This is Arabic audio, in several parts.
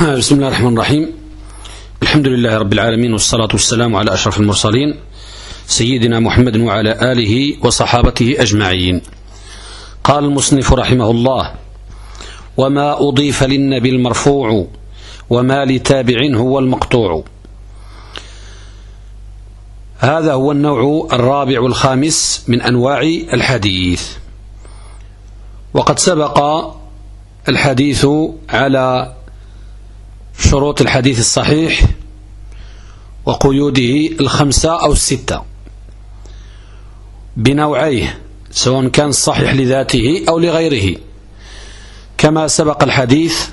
بسم الله الرحمن الرحيم. الحمد لله رب العالمين والصلاة والسلام على أشرف المرسلين سيدنا محمد وعلى آله وصحابته أجمعين. قال المصنف رحمه الله وما أضيف للنبي المرفوع وما لتابع هو المقطوع. هذا هو النوع الرابع الخامس من أنواع الحديث. وقد سبق الحديث على شروط الحديث الصحيح وقيوده الخمسة أو الستة. بنوعيه سواء كان صحيح لذاته أو لغيره. كما سبق الحديث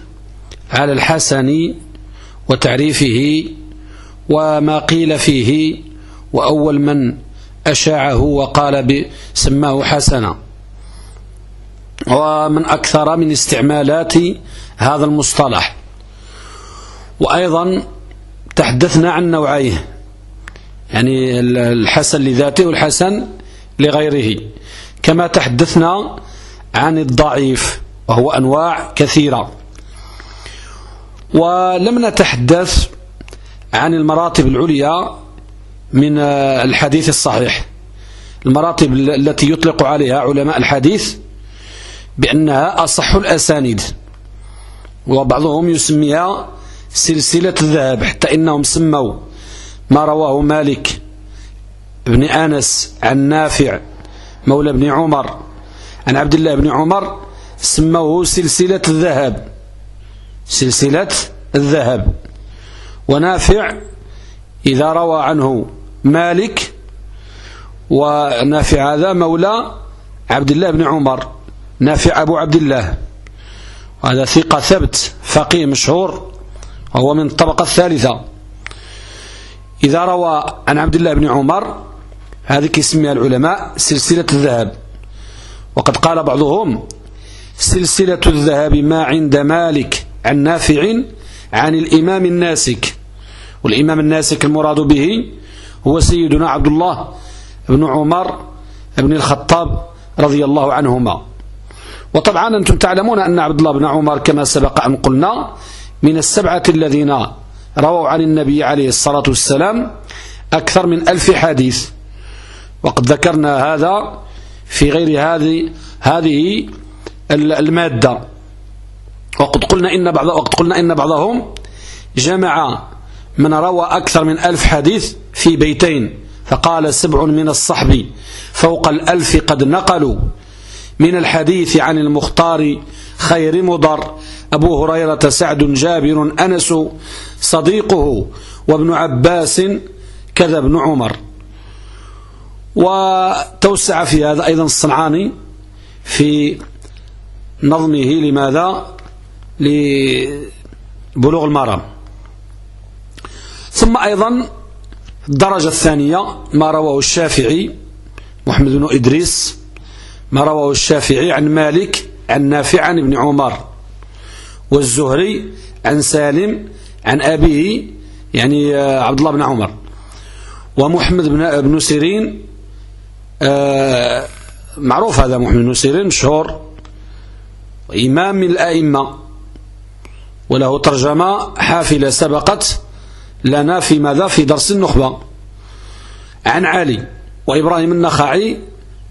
على الحسن وتعريفه وما قيل فيه وأول من أشاعه وقال سماه حسنا ومن أكثر من استعمالات هذا المصطلح. وأيضا تحدثنا عن نوعيه يعني الحسن لذاته والحسن لغيره. كما تحدثنا عن الضعيف وهو أنواع كثيرة. ولم نتحدث عن المراتب العليا من الحديث الصحيح. المراتب التي يطلق عليها علماء الحديث بأنها أصح الأسانيد وبعضهم يسميها سلسلة الذهب حتى إنهم سموا ما رواه مالك بن أنس عن نافع مولى بن عمر عن عبد الله بن عمر سموه سلسلة الذهب. سلسلة الذهب. ونافع إذا روى عنه مالك ونافع هذا مولى عبد الله بن عمر. نافع أبو عبد الله. هذا ثقة ثبت فقيه مشهور. وهو من الطبقة الثالثة. إذا روى عن عبد الله بن عمر هذه يسميها العلماء سلسلة الذهب. وقد قال بعضهم سلسلة الذهب ما عند مالك عن نافع عن الإمام الناسك. والإمام الناسك المراد به هو سيدنا عبد الله بن عمر بن الخطاب رضي الله عنهما. وطبعا أنتم تعلمون أن عبد الله بن عمر كما سبق أن قلنا من السبعة الذين رووا عن النبي عليه الصلاة والسلام أكثر من ألف حديث. وقد ذكرنا هذا في غير هذه هذه المادة. وقد قلنا إن بعض وقد قلنا إن بعضهم جمع من روى أكثر من ألف حديث في بيتين. فقال سبع من الصحب. فوق الألف قد نقلوا. من الحديث عن المختار خير مضر. أبو هريرة سعد جابر أنس صديقه وابن عباس كذا ابن عمر. وتوسع في هذا أيضا الصنعاني في نظمه لماذا؟ لبلوغ المرام. ثم أيضا الدرجة الثانية ما رواه الشافعي محمد بن إدريس ما رواه الشافعي عن مالك عن نافع عن ابن عمر. والزهري عن سالم عن أبيه يعني آه، عبد الله بن عمر. ومحمد بن بن سيرين آه، معروف هذا محمد بن سيرين مشهور إمام الأئمة. وله ترجمة حافلة سبقت لنا في ماذا؟ في درس النخبة. عن علي وإبراهيم النخعي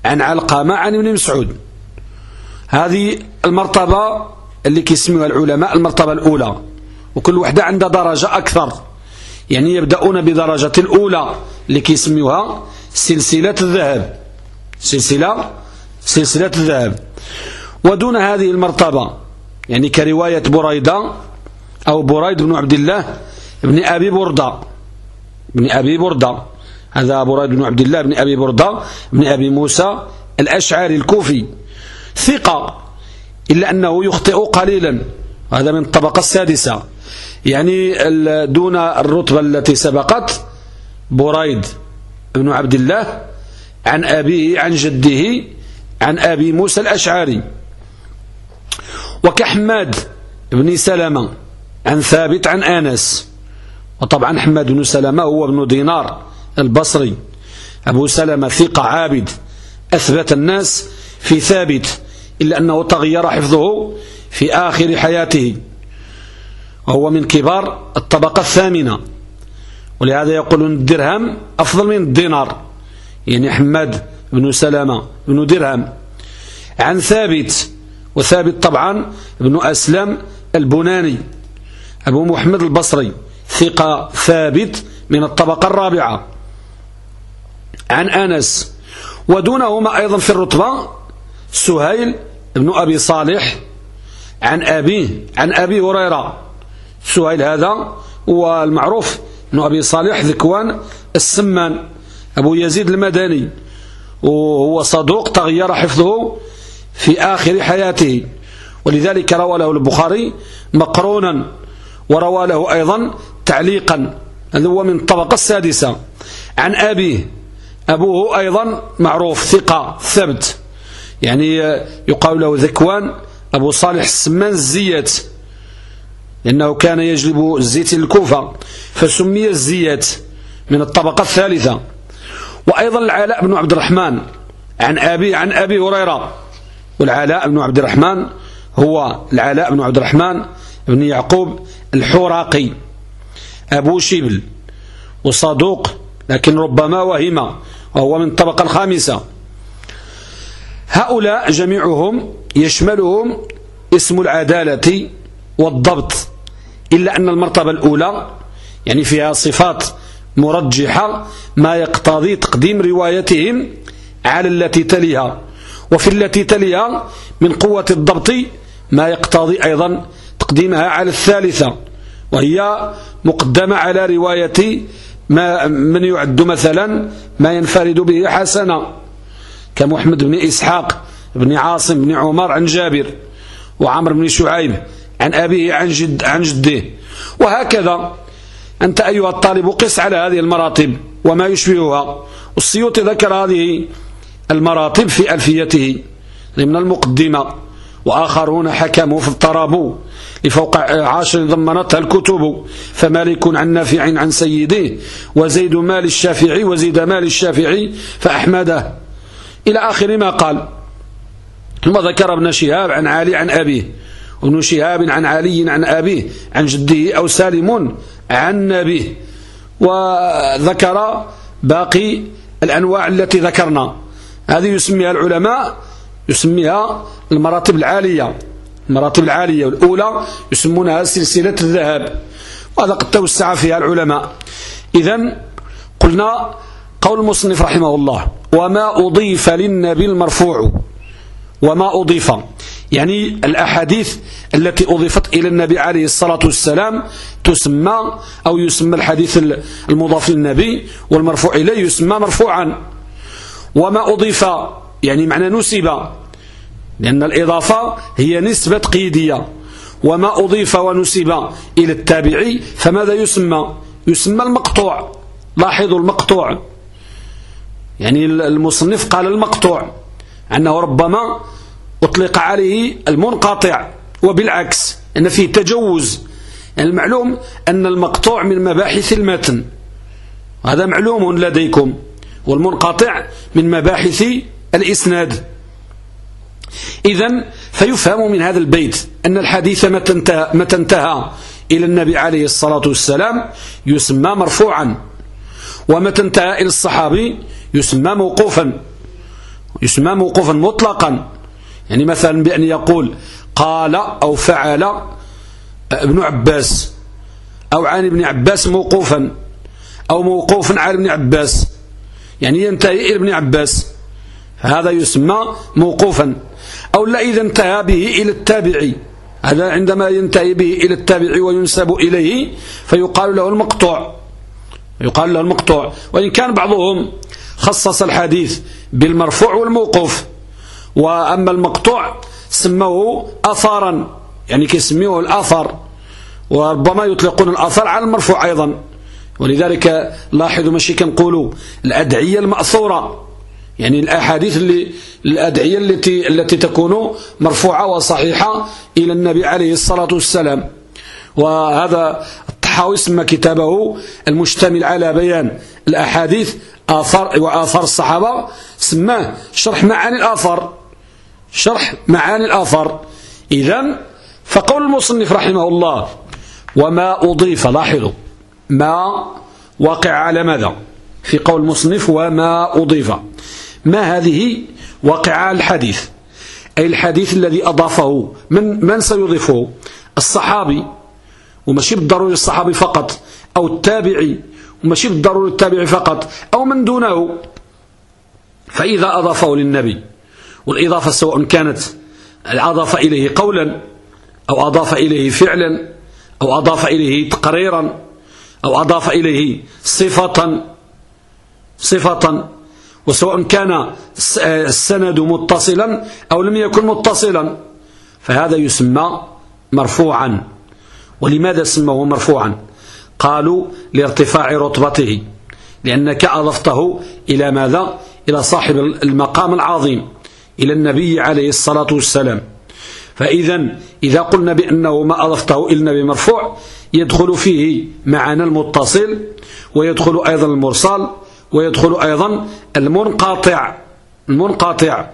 عن علقامة عن ابن مسعود. هذه المرتبة اللي كيسميها العلماء المرتبة الأولى. وكل وحدة عندها درجة أكثر. يعني يبدأون بدرجة الأولى اللي كيسميوها سلسلة الذهب. سلسلة سلسلة الذهب. ودون هذه المرتبة يعني كرواية بريدة أو بريد بن عبد الله بن أبي بردة. بن أبي بردة. هذا بريد بن عبد الله بن أبي بردة بن أبي موسى الأشعري الكوفي. ثقة. إلا أنه يخطئ قليلا. هذا من الطبقة السادسة. يعني دون الرتبة التي سبقت بريد بن عبد الله عن أبيه عن جده عن أبي موسى الأشعري. وكحماد بن سلمة عن ثابت عن أنس. وطبعا حماد بن سلمة هو ابن دينار البصري. أبو سلمة ثقة عابد أثبت الناس في ثابت. إلا أنه تغير حفظه في آخر حياته وهو من كبار الطبقة الثامنة. ولهذا يقولون الدرهم أفضل من الدينار. يعني حماد بن سلامة بن درهم. عن ثابت وثابت طبعا ابن أسلم البناني. أبو محمد البصري ثقة ثابت من الطبقة الرابعة. عن أنس ودونهما أيضا في الرتبة سهيل بن أبي صالح عن أبيه عن أبي هريرة. سهيل هذا هو المعروف بن أبي صالح ذكوان السمان أبو يزيد المدني. وهو صدوق تغير حفظه في آخر حياته. ولذلك روى له البخاري مقرونا وروى له أيضا تعليقا. هذا هو من الطبقة السادسة. عن أبيه أبوه أيضا معروف ثقة ثبت. يعني يقال له ذكوان أبو صالح السمان الزيات لأنه كان يجلب الزيت الكوفة فسمي الزيات من الطبقة الثالثة. وأيضا العلاء بن عبد الرحمن عن أبي عن أبي هريرة. والعلاء بن عبد الرحمن هو العلاء بن عبد الرحمن بن يعقوب الحراقي أبو شبل وصدوق لكن ربما وهم وهو من الطبقة الخامسة. هؤلاء جميعهم يشملهم اسم العدالة والضبط إلا أن المرتبة الأولى يعني فيها صفات مرجحة ما يقتضي تقديم روايتهم على التي تليها. وفي التي تليها من قوة الضبط ما يقتضي أيضا تقديمها على الثالثة وهي مقدمة على رواية ما من يعد مثلا ما ينفرد به حسنا. كمحمد بن إسحاق بن عاصم بن عمر عن جابر وعمر بن شعيب عن أبيه عن, جد عن جده. وهكذا أنت أيها الطالب قس على هذه المراتب وما يشبهها. والسيوطي ذكر هذه المراتب في ألفيته ضمن المقدمة وآخرون حكموا في الطراب لفوق عاشر ضمنتها الكتب فمالك عن نافع عن سيده وزيد مال الشافعي وزيد مال الشافعي فأحمده. إلى آخر ما قال. ثم ذكر ابن شهاب عن علي عن أبيه وابن شهاب عن علي عن أبيه عن جده أو سالم عن نبيه. وذكر باقي الأنواع التي ذكرنا. هذه يسميها العلماء يسميها المراتب العالية. المراتب العالية والأولى يسمونها سلسلة الذهب. وهذا قد توسع فيها العلماء. إذا قلنا قول المصنف رحمه الله وما أضيف للنبي المرفوع. وما أضيف. يعني الأحاديث التي أضيفت إلى النبي عليه الصلاة والسلام تسمى أو يسمى الحديث المضاف للنبي والمرفوع إليه يسمى مرفوعا. وما أضيف يعني معنى نسب لأن الإضافة هي نسبة قيدية. وما أضيف ونسب إلى التابعي فماذا يسمى؟ يسمى المقطوع. لاحظوا المقطوع. يعني المصنف قال المقطوع أنه ربما أطلق عليه المنقطع وبالعكس أن فيه تجوز. يعني المعلوم أن المقطوع من مباحث المتن. هذا معلوم لديكم. والمنقطع من مباحث الإسناد. إذا فيفهم من هذا البيت أن الحديث متى متى انتهى إلى النبي عليه الصلاة والسلام يسمى مرفوعا. ومتى انتهى إلى الصحابي يسمى موقوفا يسمى موقوفا مطلقا. يعني مثلا بأن يقول قال أو فعل ابن عباس أو عن ابن عباس موقوفا أو موقوفا على ابن عباس. يعني ينتهي إلى ابن عباس. هذا يسمى موقوفا. أو لا إذا انتهى به إلى التابعي. هذا عندما ينتهي به إلى التابعي وينسب إليه فيقال له المقطوع. يقال له المقطوع. وإن كان بعضهم خصص الحديث بالمرفوع والموقوف. وأما المقطوع سموه أثارا يعني كيسميوه الأثر. وربما يطلقون الأثر على المرفوع أيضا. ولذلك لاحظوا ماشي كنقولوا الأدعية المأثورة. يعني الأحاديث اللي الأدعية التي التي تكون مرفوعة وصحيحة إلى النبي عليه الصلاة والسلام. وهذا الطحاوي سمى كتابه المشتمل على بيان الأحاديث آثار وآثار الصحابة. سماه شرح معاني الآثار شرح معاني الآثار. إذا فقول المصنف رحمه الله وما أضيف لاحظوا ما واقع على ماذا؟ في قول المصنف وما أضيف. ما هذه على الحديث؟ أي الحديث الذي أضافه من, من سيضيفه؟ الصحابي وماشي بالضروري الصحابي فقط أو التابعي وماشي بالضروري التابعي فقط أو من دونه. فإذا أضافه للنبي والإضافة سواء كانت أضاف إليه قولا أو أضاف إليه فعلا أو أضاف إليه تقريرا أو أضاف إليه صفة صفة وسواء كان السند متصلا أو لم يكن متصلا فهذا يسمى مرفوعا. ولماذا سموه مرفوعا؟ قالوا لارتفاع رتبته لأنك أضفته إلى ماذا؟ إلى صاحب المقام العظيم إلى النبي عليه الصلاة والسلام. فإذا إذا قلنا بأنه ما أضفته إلى النبي مرفوع يدخل فيه معنى المتصل ويدخل أيضا المرسل ويدخل أيضا المنقاطع المنقاطع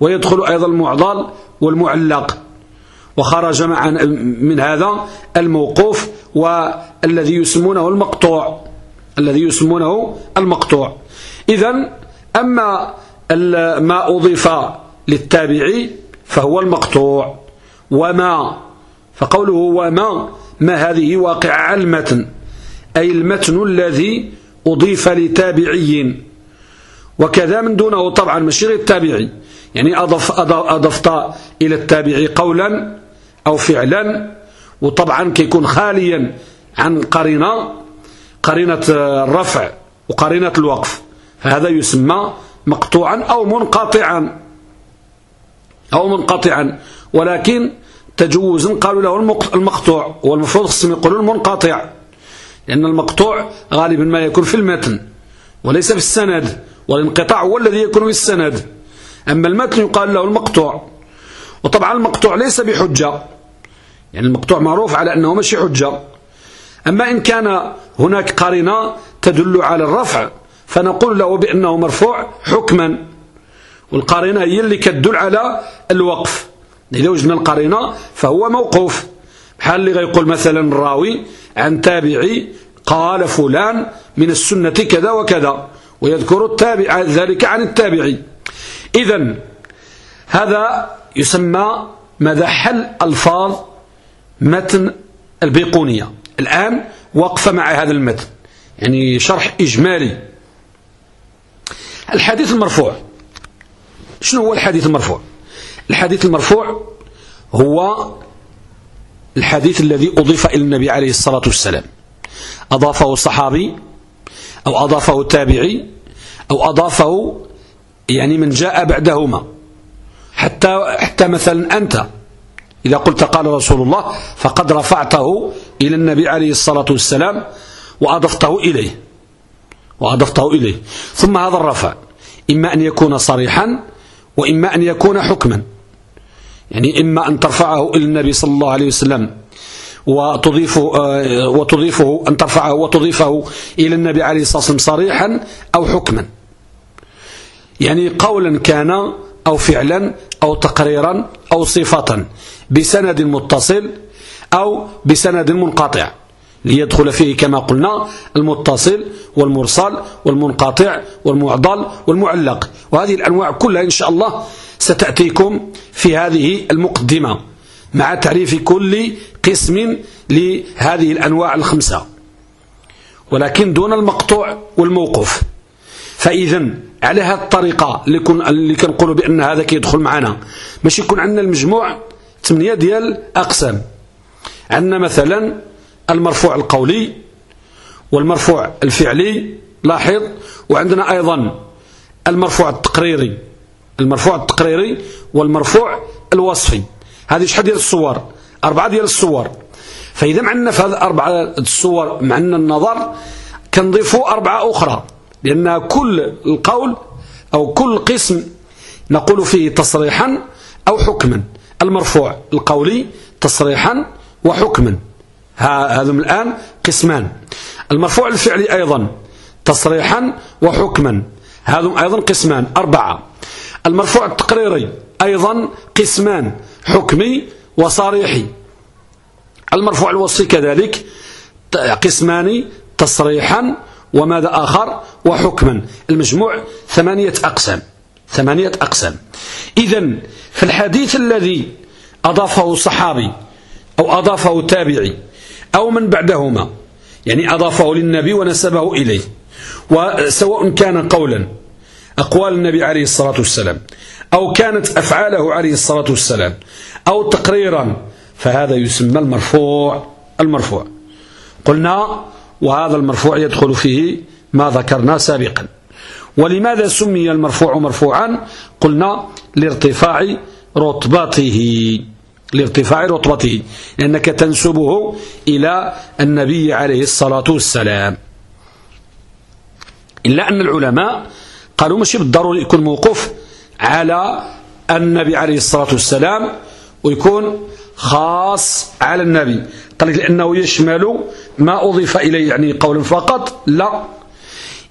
ويدخل أيضا المعضل والمعلق. وخرج مع من هذا الموقوف والذي يسمونه المقطوع. الذي يسمونه المقطوع. إذا أما ما أضيف للتابعي فهو المقطوع. وما فقوله وما ما هذه واقع على المتن أي المتن الذي أضيف لتابعي. وكذا من دونه طبعا ماشي غير التابعي يعني أضف أضفت إلى التابعي قولا أو فعلا وطبعا كيكون خاليا عن قرينة قرينة الرفع وقرينة الوقف. فهذا يسمى مقطوعا أو منقطعا. أو منقطعا. ولكن تجوزا قالوا له المقطوع والمفروض خصهم يقولوا المنقطع. لأن المقطوع غالبا ما يكون في المتن وليس في السند والانقطاع هو الذي يكون في السند. أما المتن يقال له المقطوع. وطبعا المقطوع ليس بحجة. يعني المقطوع معروف على أنه ماشي حجة أما إن كان هناك قرينة تدل على الرفع فنقول له بأنه مرفوع حكما. والقرينة هي اللي كتدل على الوقف. إذا وجدنا القرينة فهو موقوف. بحال اللي غيقول مثلا الراوي عن تابعي قال فلان من السنة كذا وكذا ويذكر التابع ذلك عن التابعي. إذا هذا يسمى ماذا حل ألفاظ متن البيقونية. الآن وقف مع هذا المتن. يعني شرح إجمالي. الحديث المرفوع. شنو هو الحديث المرفوع؟ الحديث المرفوع هو الحديث الذي أضيف إلى النبي عليه الصلاة والسلام. أضافه الصحابي أو أضافه التابعي أو أضافه يعني من جاء بعدهما. حتى حتى مثلا أنت. إذا قلت قال رسول الله فقد رفعته إلى النبي عليه الصلاة والسلام وأضفته إليه. وأضفته إليه. ثم هذا الرفع. إما أن يكون صريحا وإما أن يكون حكما. يعني إما أن ترفعه إلى النبي صلى الله عليه وسلم وتضيفه, آه، وتضيفه أن ترفعه وتضيفه إلى النبي عليه الصلاة والسلام صريحا أو حكما. يعني قولا كان أو فعلا أو تقريرا أو صفة بسند متصل أو بسند منقطع. ليدخل فيه كما قلنا المتصل والمرسل والمنقطع والمعضل والمعلق. وهذه الأنواع كلها إن شاء الله ستأتيكم في هذه المقدمة مع تعريف كل قسم لهذه الأنواع الخمسة. ولكن دون المقطوع والموقوف. فإذا على هذه الطريقة اللي, كن اللي كنقولوا بأن هذا كيدخل معنا. باش يكون عندنا المجموع ثمانية ديال أقسام. عندنا مثلا المرفوع القولي والمرفوع الفعلي لاحظ وعندنا أيضا المرفوع التقريري. المرفوع التقريري والمرفوع الوصفي. هذه شحال ديال الصور؟ أربعة ديال الصور. فإذا معنا في هذه أربعة الصور معنا النظر كنضيفوا أربعة أخرى. لأن كل القول أو كل قسم نقول فيه تصريحا أو حكما. المرفوع القولي تصريحا وحكما. هذا الآن قسمان. المرفوع الفعلي أيضا تصريحا وحكما. هذا أيضا قسمان. أربعة. المرفوع التقريري أيضا قسمان. حكمي وصريحي. المرفوع الوصفي كذلك قسمان تصريحا وماذا آخر؟ وحكما. المجموع ثمانية أقسام. ثمانية أقسام. إذا في الحديث الذي أضافه صحابي أو أضافه تابعي أو من بعدهما يعني أضافه للنبي ونسبه إليه وسواء كان قولا أقوال النبي عليه الصلاة والسلام أو كانت أفعاله عليه الصلاة والسلام أو تقريرا فهذا يسمى المرفوع. المرفوع. قلنا وهذا المرفوع يدخل فيه ما ذكرنا سابقا. ولماذا سمي المرفوع مرفوعا؟ قلنا لارتفاع رتبته لارتفاع رتبته لأنك تنسبه إلى النبي عليه الصلاة والسلام. إلا أن العلماء قالوا ماشي بالضروري يكون موقوف على النبي عليه الصلاة والسلام ويكون خاص على النبي. قال لك لأنه يشمل ما أضيف إليه يعني قول فقط لا.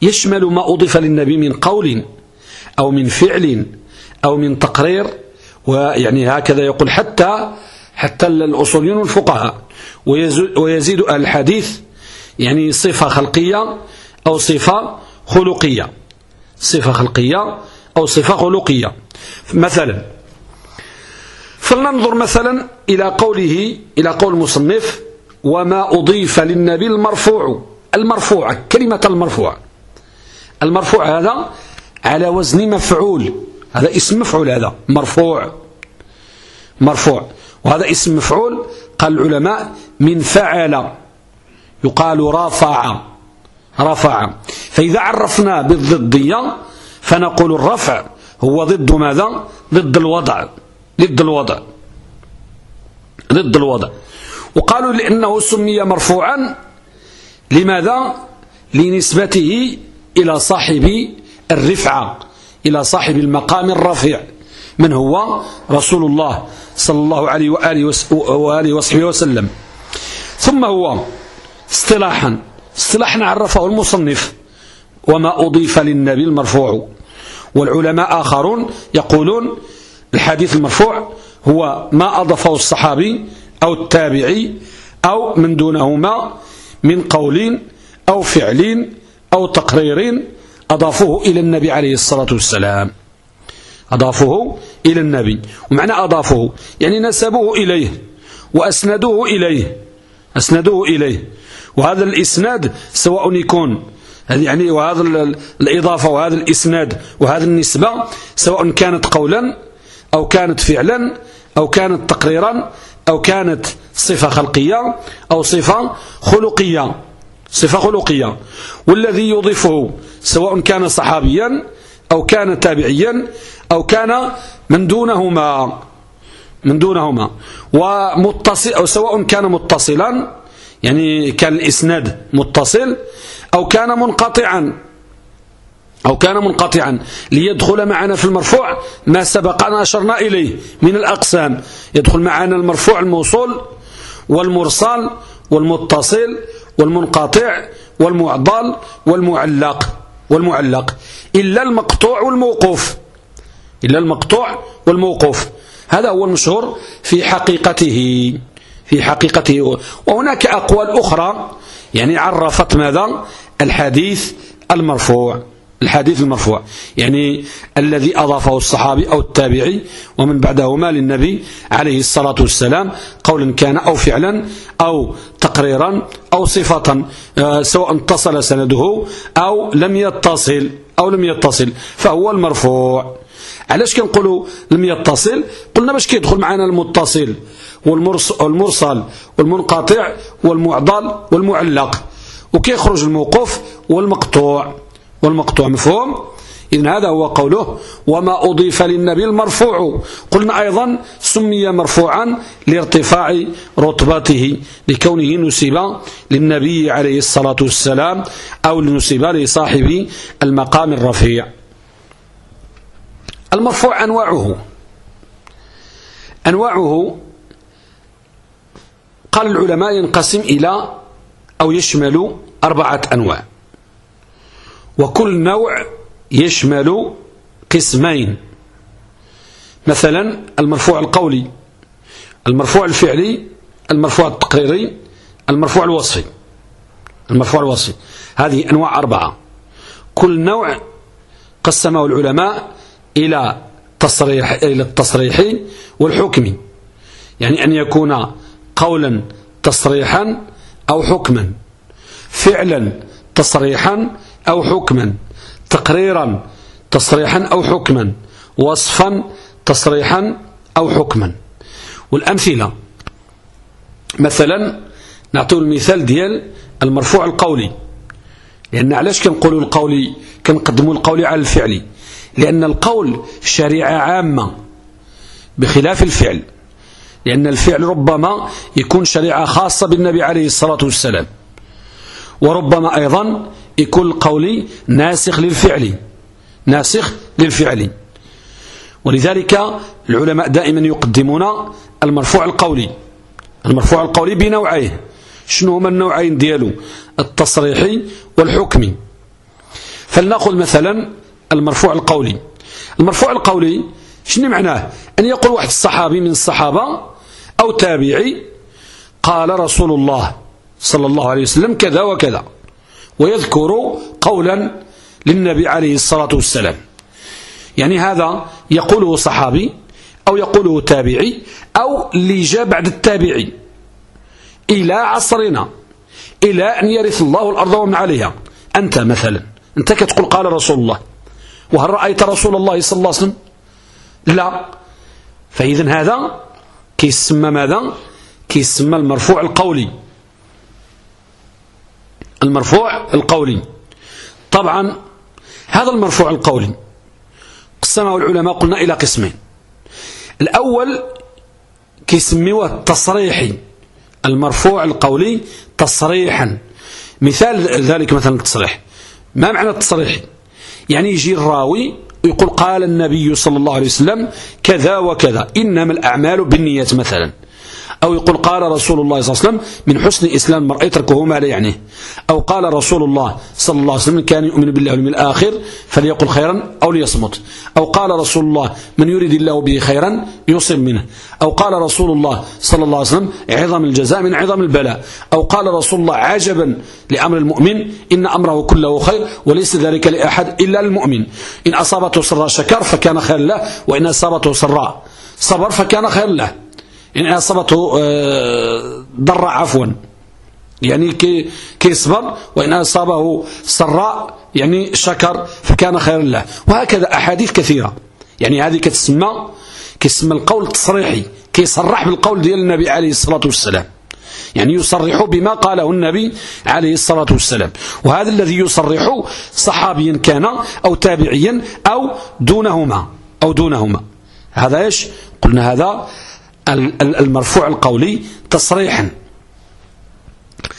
يشمل ما أضيف للنبي من قول أو من فعل أو من تقرير ويعني هكذا يقول حتى حتى الأصوليون والفقهاء. ويزيد الحديث يعني صفة خلقية أو صفة خلقية. صفة خلقية أو صفة خلقية. مثلا فلننظر مثلا إلى قوله إلى قول المصنف وما أضيف للنبي المرفوع. المرفوع كلمة المرفوع. المرفوع هذا على وزن مفعول. هذا اسم مفعول هذا. مرفوع. مرفوع. وهذا اسم مفعول قال العلماء من فعل. يقال رفع. رفع. فإذا عرفنا بالضدية فنقول الرفع هو ضد ماذا؟ ضد الوضع. ضد الوضع. ضد الوضع. وقالوا لأنه سمي مرفوعا. لماذا؟ لنسبته إلى صاحب الرفعة إلى صاحب المقام الرفيع من هو؟ رسول الله صلى الله عليه وآله, وآله وصحبه وسلم. ثم هو اصطلاحا اصطلاحا عرفه المصنف. وما أضيف للنبي المرفوع. والعلماء آخرون يقولون الحديث المرفوع هو ما أضفه الصحابي أو التابعي أو من دونهما من قول أو فعل أو تقرير أضافوه إلى النبي عليه الصلاة والسلام. أضافوه إلى النبي. ومعنى أضافوه؟ يعني نسبوه إليه وأسندوه إليه. أسندوه إليه. وهذا الإسناد سواء يكون يعني وهذا الإضافة وهذا الإسناد وهذا النسبة سواء كانت قولا أو كانت فعلا أو كانت تقريرا أو كانت صفة خلقية أو صفة خلقية. صفة خلقية. والذي يضيفه سواء كان صحابيا أو كان تابعيا أو كان من دونهما. من دونهما. ومتصل أو سواء كان متصلا يعني كان الإسناد متصل أو كان منقطعا. أو كان منقطعا ليدخل معنا في المرفوع ما سبقنا أشرنا إليه من الأقسام. يدخل معنا المرفوع الموصول والمرسل والمتصل والمنقطع والمعضل والمعلق والمعلق. إلا المقطوع والموقوف. إلا المقطوع والموقوف. هذا هو المشهور في حقيقته. في حقيقته. وهناك أقوال أخرى. يعني عرفت ماذا؟ الحديث المرفوع. الحديث المرفوع. يعني الذي أضافه الصحابي أو التابعي ومن بعدهما للنبي عليه الصلاة والسلام قولا كان أو فعلا أو تقريرا أو صفة آه، سواء اتصل سنده أو لم يتصل أو لم يتصل فهو المرفوع. علاش كنقولوا لم يتصل؟ قلنا باش كيدخل معنا المتصل والمرسل والمنقطع والمعضل والمعلق وكيخرج الموقوف والمقطوع. والمقطوع مفهوم؟ إذن هذا هو قوله وما أضيف للنبي المرفوع. قلنا أيضا سمي مرفوعا لارتفاع رتبته لكونه نسب للنبي عليه الصلاة والسلام أو نسب لصاحب المقام الرفيع. المرفوع أنواعه. أنواعه قال العلماء ينقسم إلى أو يشمل أربعة أنواع. وكل نوع يشمل قسمين. مثلا المرفوع القولي المرفوع الفعلي المرفوع التقريري المرفوع الوصفي. المرفوع الوصفي. هذه أنواع أربعة. كل نوع قسمه العلماء إلى تصريح إلى التصريح والحكم. يعني أن يكون قولا تصريحا أو حكما. فعلا تصريحا أو حكما تقريرا تصريحا أو حكما وصفا تصريحا أو حكما. والأمثلة مثلا نعطيه المثال ديال المرفوع القولي. لأن علاش كنقولوا القولي؟ كنقدموا القولي على الفعلي لأن القول شريعة عامة بخلاف الفعل. لأن الفعل ربما يكون شريعة خاصة بالنبي عليه الصلاة والسلام. وربما أيضا يكون القول ناسخ للفعل. ناسخ للفعل. ولذلك العلماء دائما يقدمون المرفوع القولي المرفوع القولي بنوعيه. شنو هما النوعين ديالو؟ التصريحي والحكمي فلنأخذ مثلا المرفوع القولي المرفوع القولي شنو معناه؟ أن يقول واحد الصحابي من الصحابة أو تابعي قال رسول الله صلى الله عليه وسلم كذا وكذا. ويذكر قولا للنبي عليه الصلاة والسلام. يعني هذا يقوله صحابي أو يقوله تابعي أو اللي جاء بعد التابعي. إلى عصرنا إلى أن يرث الله الأرض ومن عليها. أنت مثلا أنت كتقول قال رسول الله وهل رأيت رسول الله صلى الله عليه وسلم؟ لا. فإذا هذا كيسمى ماذا؟ كيسمى المرفوع القولي. المرفوع القولي. طبعا هذا المرفوع القولي. قسمه العلماء قلنا إلى قسمين. الأول كيسميوه التصريحي المرفوع القولي تصريحا. مثال ذلك مثلا التصريح. ما معنى التصريح؟ يعني يجي الراوي ويقول قال النبي صلى الله عليه وسلم كذا وكذا. إنما الأعمال بالنيات مثلا. أو يقول قال رسول الله صلى الله عليه وسلم من حسن إسلام المرء يتركه ما لا يعنيه أو قال رسول الله صلى الله عليه وسلم كان يؤمن بالله واليوم الآخر فليقل خيرا أو ليصمت. أو قال رسول الله من يريد الله به خيرا يصب منه. أو قال رسول الله صلى الله عليه وسلم عظم الجزاء من عظم البلاء. أو قال رسول الله عجبا لأمر المؤمن إن أمره كله خير وليس ذلك لأحد إلا المؤمن. إن أصابته سراء شكر فكان خير له وإن أصابته سراء صبر فكان خير له. إن أصابته آه، ضر عفوا. يعني كي كيصبر وإن أصابه سراء يعني شكر فكان خيرا له. وهكذا أحاديث كثيرة. يعني هذه كتسمى كيسمى القول التصريحي كيصرح بالقول ديال النبي عليه الصلاة والسلام. يعني يصرح بما قاله النبي عليه الصلاة والسلام. وهذا الذي يصرح صحابيا كان أو تابعيا أو دونهما أو دونهما. هذا إيش؟ قلنا هذا المرفوع القولي تصريحا.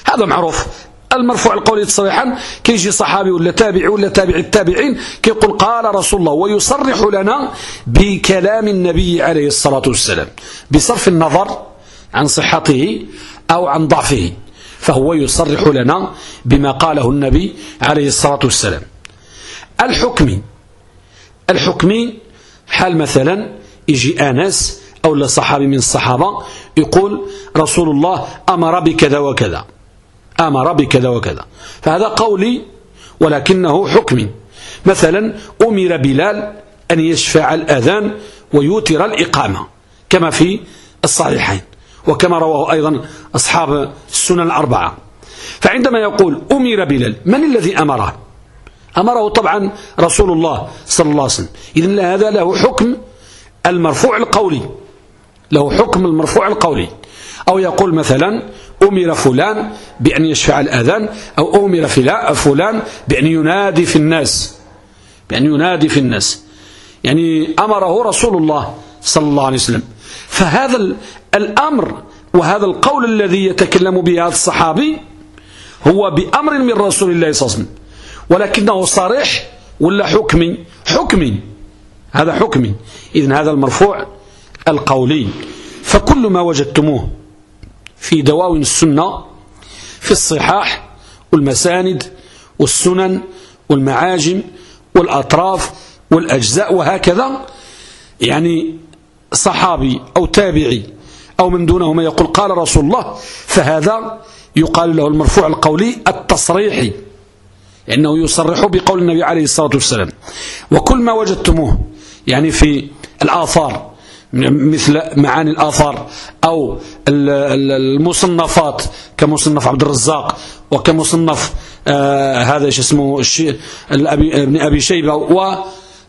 هذا معروف. المرفوع القولي تصريحا كيجي صحابي ولا تابعي ولا تابع التابعين كيقول قال رسول الله ويصرح لنا بكلام النبي عليه الصلاة والسلام بصرف النظر عن صحته أو عن ضعفه فهو يصرح لنا بما قاله النبي عليه الصلاة والسلام. الحكم الحكم حال مثلا يجي آناس أو لصحابي من الصحابة يقول رسول الله أمر بكذا وكذا. أمر بكذا وكذا. فهذا قولي ولكنه حكمي مثلا أمر بلال أن يشفع الأذان ويوتر الإقامة كما في الصحيحين وكما رواه أيضا أصحاب السنن الأربعة. فعندما يقول أمر بلال من الذي أمره؟ أمره طبعا رسول الله صلى الله عليه وسلم. إذن هذا له حكم المرفوع القولي. له حكم المرفوع القولي. أو يقول مثلا أمر فلان بأن يشفع الأذان أو أمر فلان بأن ينادي في الناس. بأن ينادي في الناس. يعني أمره رسول الله صلى الله عليه وسلم. فهذا الأمر وهذا القول الذي يتكلم به هذا الصحابي هو بأمر من رسول الله صلى الله عليه وسلم. ولكنه صريح ولا حكمي؟ حكمي. هذا حكمي. إذن هذا المرفوع القولي. فكل ما وجدتموه في دواوين السنة في الصحاح والمساند والسنن والمعاجم والأطراف والأجزاء وهكذا يعني صحابي أو تابعي أو من دونهما يقول قال رسول الله فهذا يقال له المرفوع القولي التصريحي لأنه يصرح بقول النبي عليه الصلاة والسلام. وكل ما وجدتموه يعني في الآثار مثل معاني الآثار أو المصنفات كمصنف عبد الرزاق وكمصنف آه هذا اسمه ابن أبي شيبة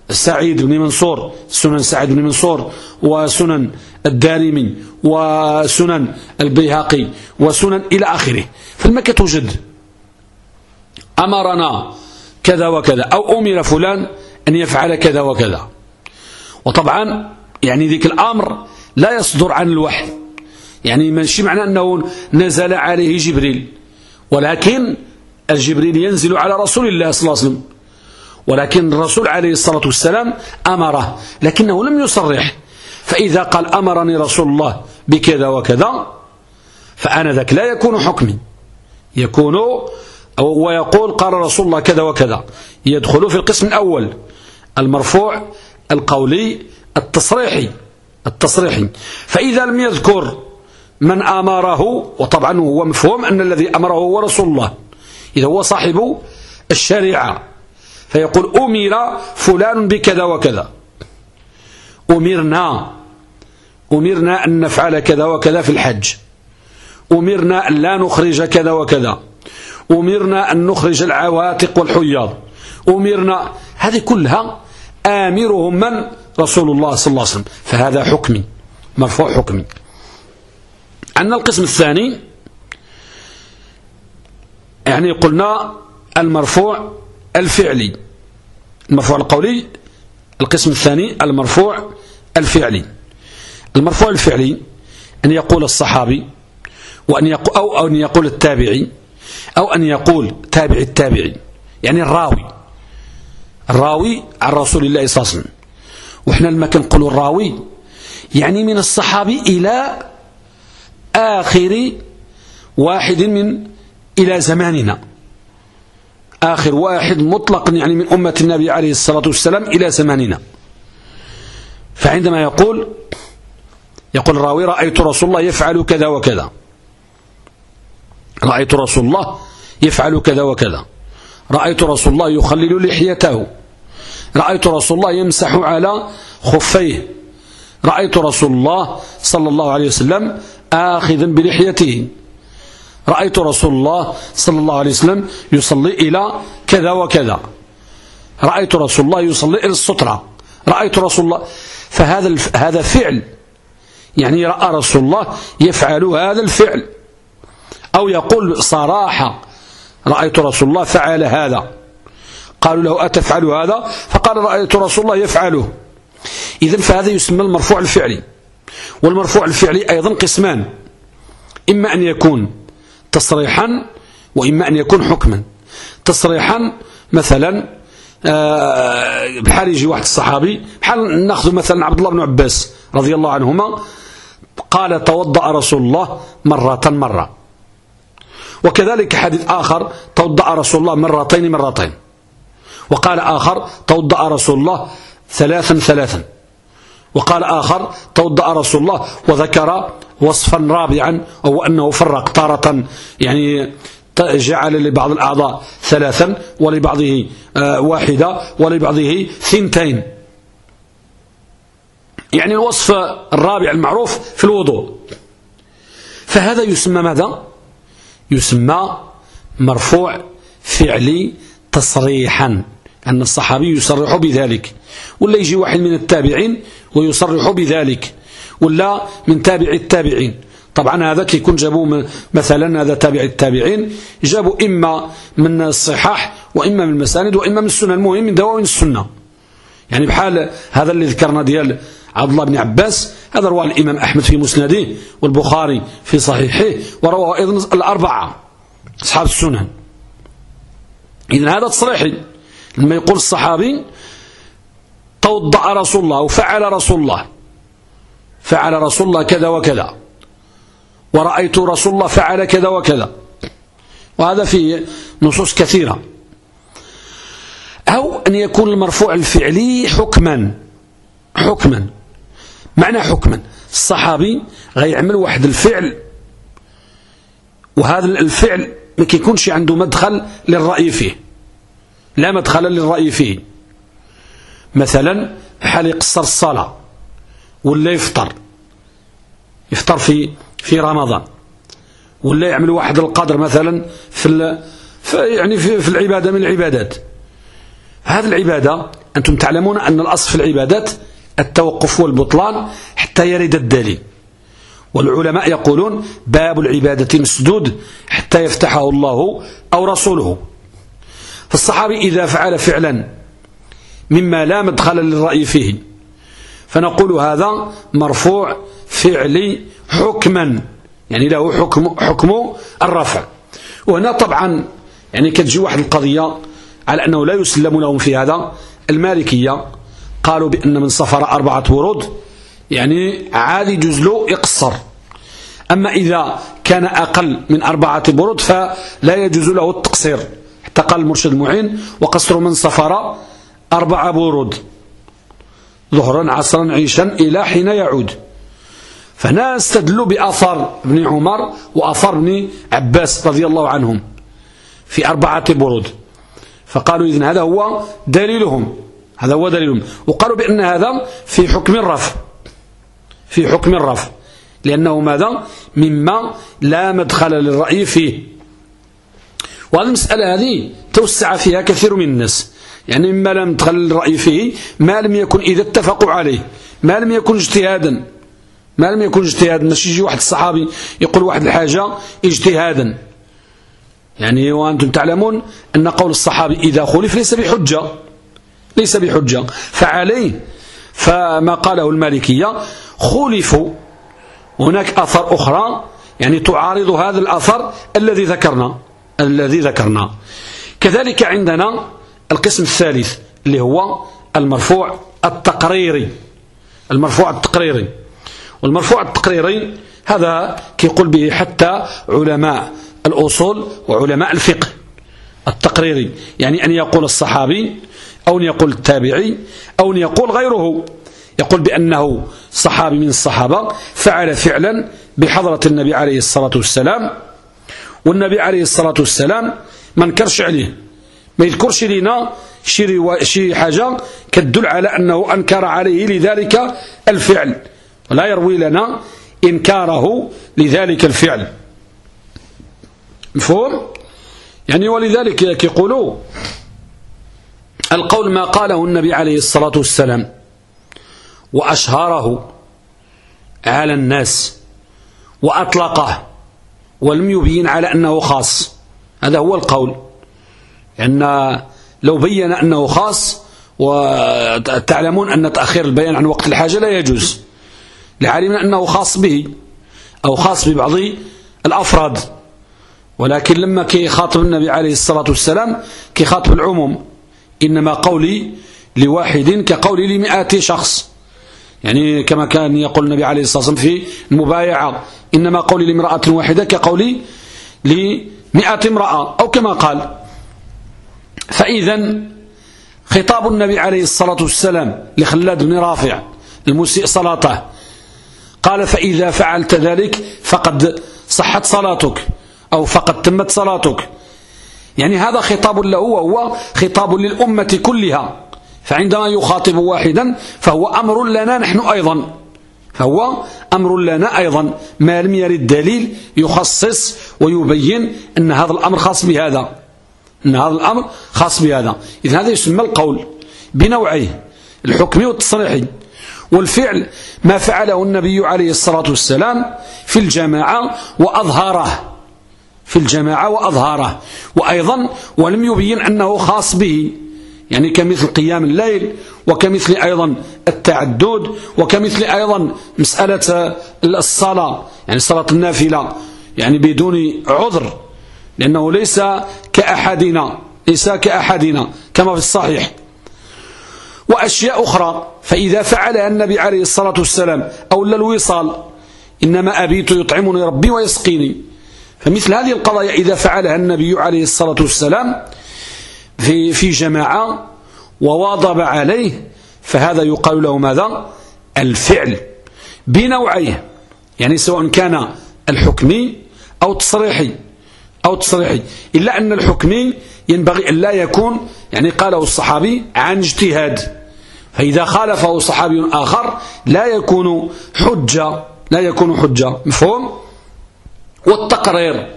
وسعيد بن منصور سنن سعيد بن منصور وسنن الدارمي وسنن البيهقي وسنن إلى آخره. فالمكة توجد أمرنا كذا وكذا أو أمر فلان أن يفعل كذا وكذا. وطبعا يعني ذيك الأمر لا يصدر عن الوحي. يعني ماشي معنى أنه نزل عليه جبريل ولكن الجبريل ينزل على رسول الله صلى الله عليه وسلم. ولكن الرسول عليه الصلاة والسلام أمره لكنه لم يصرح. فإذا قال أمرني رسول الله بكذا وكذا فأنا ذاك لا يكون حكمي. يكون ويقول قال رسول الله كذا وكذا. يدخل في القسم الأول المرفوع القولي التصريحي التصريحي. فإذا لم يذكر من أمره وطبعا هو مفهوم أن الذي أمره هو رسول الله. إذا هو صاحب الشريعة. فيقول أمر فلان بكذا وكذا. أمرنا أمرنا أن نفعل كذا وكذا في الحج. أمرنا أن لا نخرج كذا وكذا. أمرنا أن نخرج العواتق والحياض أمرنا هذه كلها آمرهم من؟ رسول الله صلى الله عليه وسلم. فهذا حكمي مرفوع حكمي عندنا القسم الثاني يعني قلنا المرفوع الفعلي. المرفوع القولي القسم الثاني المرفوع الفعلي. المرفوع الفعلي أن يقول الصحابي وأن يقول أو أن يقول التابعي أو أن يقول تابع التابعي يعني الراوي. الراوي عن رسول الله صلى الله عليه وسلم. وإحنا لما كنقولوا الراوي يعني من الصحابي إلى آخر واحد من إلى زماننا. آخر واحد مطلق يعني من أمة النبي عليه الصلاة والسلام إلى زماننا. فعندما يقول يقول الراوي رأيت رسول الله يفعل كذا وكذا. رأيت رسول الله يفعل كذا وكذا. رأيت رسول الله يخلل لحيته. رأيت رسول الله يمسح على خفيه. رأيت رسول الله صلى الله عليه وسلم آخذا بلحيته. رأيت رسول الله صلى الله عليه وسلم يصلي إلى كذا وكذا. رأيت رسول الله يصلي إلى السطرة رأيت رسول الله فهذا هذا فعل. يعني رأى رسول الله يفعل هذا الفعل. أو يقول صراحة رأيت رسول الله فعل هذا. قالوا له أتفعل هذا؟ فقال رأيت رسول الله يفعله. إذن فهذا يسمى المرفوع الفعلي. والمرفوع الفعلي أيضا قسمان. إما أن يكون تصريحا وإما أن يكون حكما. تصريحا مثلا آه، بحال يجي واحد الصحابي بحال ناخذ مثلا عبد الله بن عباس رضي الله عنهما قال توضأ رسول الله مرة مرة. وكذلك حديث آخر توضأ رسول الله مرتين مرتين. وقال آخر توضأ رسول الله ثلاثا ثلاثا. وقال آخر توضأ رسول الله وذكر وصفا رابعا وهو أنه فرق تارة يعني جعل لبعض الأعضاء ثلاثا ولبعضه آه، واحدة ولبعضه ثنتين. يعني الوصف الرابع المعروف في الوضوء. فهذا يسمى ماذا؟ يسمى مرفوع فعلي تصريحا. أن الصحابي يصرح بذلك ولا يجي واحد من التابعين ويصرح بذلك ولا من تابع التابعين. طبعا هذا كيكون جابوا مثلا هذا تابع التابعين جابوا إما من الصحاح وإما من المساند وإما من السنة. المهم من دواوين السنة. يعني بحال هذا اللي ذكرنا ديال عبد الله بن عباس هذا رواه الإمام أحمد في مسنده والبخاري في صحيحه ورواه أيضا الأربعة أصحاب السنن. إذن هذا تصريحي. لما يقول الصحابي توضأ رسول الله وفعل رسول الله. فعل رسول الله كذا وكذا. ورأيت رسول الله فعل كذا وكذا. وهذا فيه نصوص كثيرة. أو أن يكون المرفوع الفعلي حكما. حكما. معنى حكما. الصحابي غيعمل واحد الفعل. وهذا الفعل ما كيكونش عنده مدخل للرأي فيه. لا مدخل للرأي فيه. مثلا حال يقصر الصلاة ولا يفطر. يفطر في في رمضان. ولا يعمل واحد القدر مثلا في, في يعني في, في العبادة من العبادات. هذه العبادة أنتم تعلمون أن الأصل في العبادات التوقف والبطلان حتى يرد الدليل. والعلماء يقولون باب العبادة مسدود حتى يفتحه الله أو رسوله. فالصحابي إذا فعل فعلا مما لا مدخل للرأي فيه. فنقول هذا مرفوع فعلي حكما يعني له حكم, حكم الرفع. وهنا طبعا يعني كتجي واحد القضية على أنه لا يسلم لهم في هذا المالكية. قالوا بأن من سفر أربعة ورود يعني عادي جزلو يقصر. أما إذا كان أقل من أربعة برود فلا يجوز له التقصير. قال المرشد المعين وقصر من سفر أربع برود. ظهرا عصرا عيشا إلى حين يعود. فهنا استدلوا بأثر ابن عمر وأثر ابن عباس رضي الله عنهم في أربعة برود. فقالوا إذن هذا هو دليلهم. هذا هو دليلهم. وقالوا بأن هذا في حكم الرفع في حكم الرفع لأنه ماذا؟ مما لا مدخل للرأي فيه. وهذه المسألة هذه توسع فيها كثير من الناس. يعني مما لا مدخل للرأي فيه ما لم يكن إذا اتفقوا عليه ما لم يكن اجتهادا. ما لم يكن اجتهادا. ماشي يجي واحد الصحابي يقول واحد الحاجة اجتهادا. يعني وأنتم تعلمون أن قول الصحابي إذا خلف ليس بحجة. ليس بحجة. فعليه. فما قاله المالكية خلفوا. هناك أثر أخرى يعني تعارض هذا الأثر الذي ذكرنا. الذي ذكرنا. كذلك عندنا القسم الثالث اللي هو المرفوع التقريري. المرفوع التقريري. والمرفوع التقريري هذا كيقول به حتى علماء الأصول وعلماء الفقه التقريري. يعني أن يقول الصحابي أو أن يقول التابعي أو أن يقول غيره. يقول بأنه صحابي من الصحابة فعل فعلا بحضرة النبي عليه الصلاة والسلام والنبي عليه الصلاة والسلام ما نكرش عليه. ما يذكرش لنا شي حاجة كتدل على أنه أنكر عليه لذلك الفعل. ولا يروي لنا إنكاره لذلك الفعل. مفهوم؟ يعني ولذلك يقولوا القول ما قاله النبي عليه الصلاة والسلام وأشهره على الناس وأطلقه. ولم يبين على أنه خاص. هذا هو القول. لأن لو بين أنه خاص وتعلمون أن تأخير البيان عن وقت الحاجة لا يجوز. لعلمنا أنه خاص به أو خاص ببعض الأفراد. ولكن لما كي خاطب النبي عليه الصلاة والسلام كي خاطب العموم إنما قولي لواحد كقولي لمئة شخص. يعني كما كان يقول النبي عليه الصلاة والسلام في المبايعة إنما قولي لامرأة واحدة كقولي لمئة امرأة أو كما قال. فإذا خطاب النبي عليه الصلاة والسلام لخلاد بن رافع المسيء صلاته. قال فإذا فعلت ذلك فقد صحت صلاتك أو فقد تمت صلاتك. يعني هذا خطاب له وهو خطاب للأمة كلها. فعندما يخاطب واحدا فهو أمر لنا نحن أيضا. فهو أمر لنا أيضا. ما لم يرد دليل يخصص ويبين أن هذا الأمر خاص بهذا. أن هذا الأمر خاص بهذا. إذن هذا يسمى القول بنوعيه الحكمي والتصريحي والفعل ما فعله النبي عليه الصلاة والسلام في الجماعة وأظهره. في الجماعة وأظهاره وأيضا ولم يبين أنه خاص به. يعني كمثل قيام الليل وكمثل أيضا التعدد وكمثل أيضا مسألة الصلاة يعني صلاة النافلة يعني بدون عذر لأنه ليس كأحدنا ليس كأحدنا كما في الصحيح. وأشياء أخرى فإذا فعلها النبي عليه الصلاة والسلام أو الوصال إنما أبيت يطعمني ربي ويسقيني. فمثل هذه القضايا إذا فعلها النبي عليه الصلاة والسلام في, في بنوعيه يعني سواء كان الحكمي أو تصريحي أو تصريحي. إلا أن الحكمي ينبغي أن لا يكون يعني قاله الصحابي عن اجتهاد. فإذا خالفه صحابي آخر لا يكون حجة لا يكون حجة مفهوم؟ والتقرير.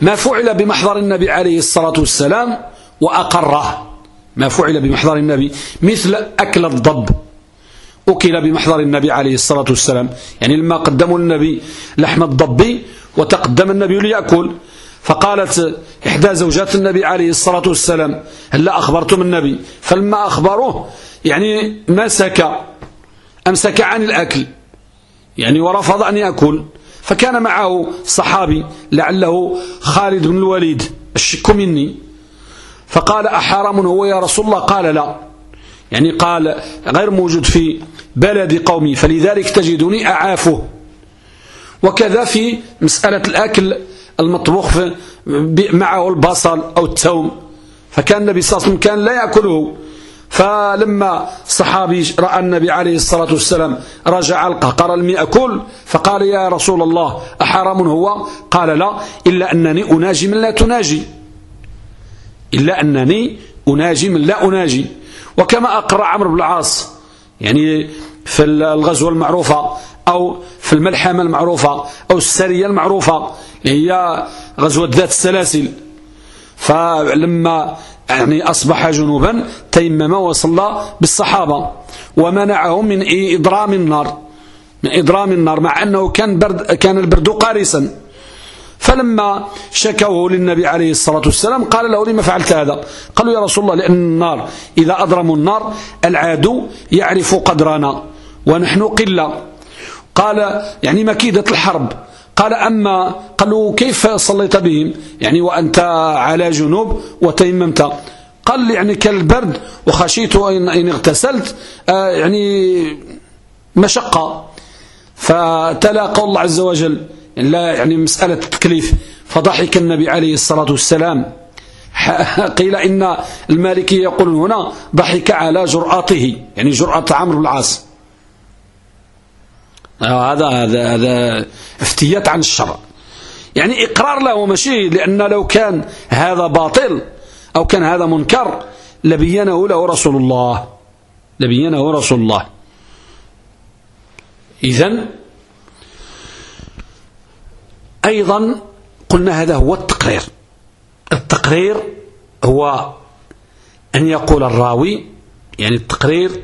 ما فعل بمحضر النبي عليه الصلاة والسلام وأقره ما فعل بمحضر النبي مثل أكل الضب. أكل بمحضر النبي عليه الصلاة والسلام. يعني لما قدموا النبي لحم الضب وتقدم النبي ليأكل. فقالت إحدى زوجات النبي عليه الصلاة والسلام هل أخبرتم النبي؟ فلما أخبروه يعني مسك أمسك عن الأكل. يعني ورفض أن يأكل. فكان معه صحابي لعله خالد بن الوليد الشك مني. فقال أحرام هو يا رسول الله؟ قال لا. يعني قال غير موجود في بلد قومي فلذلك تجدني أعافه. وكذا في مسألة الأكل المطبوخ معه البصل أو التوم. فكان النبي صلى الله عليه وسلم كان لا يأكله. فلما صحابي رأى النبي عليه الصلاة والسلام رجع القهقر لم يأكل؟ فقال يا رسول الله أحرام هو؟ قال لا إلا أنني أناجي من لا تناجي. إلا أنني أناجي من لا أناجي. وكما أقرأ عمرو بن العاص يعني في الغزوة المعروفة أو في الملحمة المعروفة أو السرية المعروفة هي غزوة ذات السلاسل. فلما يعني أصبح جنوبا تيمم وصلى بالصحابة ومنعهم من إضرام النار. من إضرام النار مع أنه كان, برد كان البرد قارسا. فلما شكوه للنبي عليه الصلاة والسلام قال له لما فعلت هذا؟ قالوا يا رسول الله لأن النار إذا أضرموا النار العادو يعرف قدرنا ونحن قلة. قال يعني مكيدة الحرب. قال أما قالوا كيف صليت بهم؟ يعني وأنت على جنوب وتيممت. قال يعني كالبرد وخشيت إن اغتسلت. آه، يعني مشقة. فتلا قول الله عز وجل لا يعني مسألة التكليف. فضحك النبي عليه الصلاة والسلام. قيل إن المالكي يقول هنا ضحك على جرأته يعني جرأة عمرو بن العاص. آه، هذا هذا هذا افتيات عن الشرع. يعني إقرار له ماشي لأن لو كان هذا باطل أو كان هذا منكر لبينه له رسول الله. لبينه رسول الله. إذن أيضا قلنا هذا هو التقرير. التقرير هو أن يقول الراوي يعني التقرير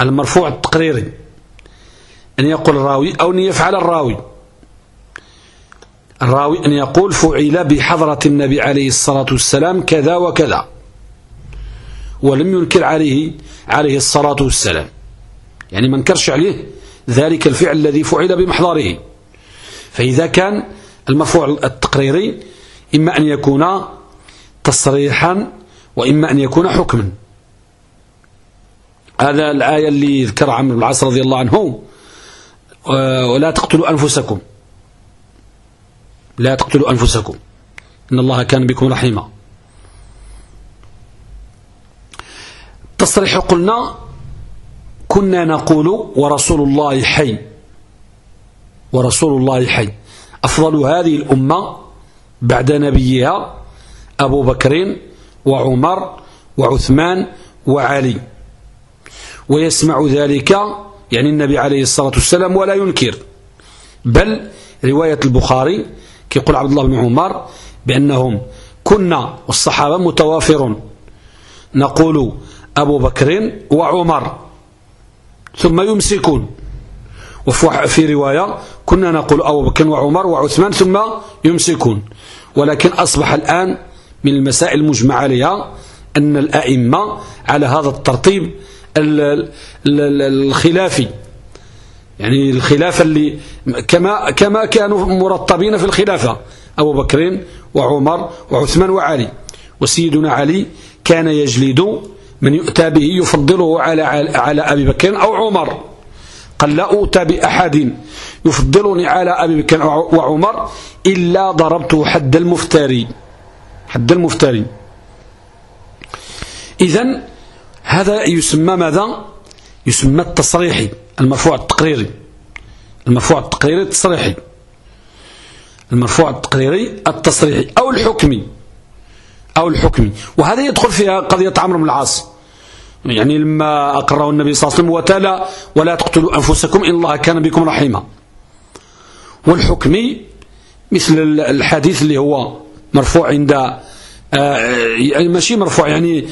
المرفوع التقريري أن يقول الراوي أو أن يفعل الراوي. الراوي أن يقول فعل بحضرة النبي عليه الصلاة والسلام كذا وكذا ولم ينكر عليه عليه الصلاة والسلام. يعني ما انكرش عليه ذلك الفعل الذي فعل بمحضره. فإذا كان المرفوع التقريري إما أن يكون تصريحا وإما أن يكون حكما. هذا الآية اللي ذكرها عمرو بن العاص رضي الله عنه. ولا تقتلوا أنفسكم. لا تقتلوا أنفسكم. إن الله كان بكم رحيما. تصريح قلنا كنا نقول ورسول الله حي. ورسول الله حي. أفضل هذه الأمة بعد نبيها أبو بكر وعمر وعثمان وعلي. ويسمع ذلك يعني النبي عليه الصلاة والسلام ولا ينكر. بل رواية البخاري كيقول عبد الله بن عمر بأنهم كنا والصحابة متوافرون. نقول أبو بكر وعمر ثم يمسكون. وفي رواية كنا نقول أبو بكر وعمر وعثمان ثم يمسكون. ولكن أصبح الآن من المسائل المجمع عليها أن الأئمة على هذا الترتيب الخلافي. يعني الخلافة اللي كما كما كانوا مرتبين في الخلافة. أبو بكر وعمر وعثمان وعلي. وسيدنا علي كان يجلد من يؤتى به يفضله على على أبي بكر أو عمر. قال لا أؤتى بأحد يفضلني على أبي بكر وعمر إلا ضربته حد المفتري. حد المفتري. إذن هذا يسمى ماذا؟ يسمى التصريحي المرفوع التقريري. المرفوع التقريري التصريحي. المرفوع التقريري التصريحي أو الحكمي. أو الحكمي. وهذا يدخل فيها قضية عمرو بن العاص. يعني لما أقره النبي صلى الله عليه وسلم وتلا ولا تقتلوا أنفسكم إن الله كان بكم رحيما. والحكمي مثل الحديث اللي هو مرفوع عند آه، يعني ماشي مرفوع يعني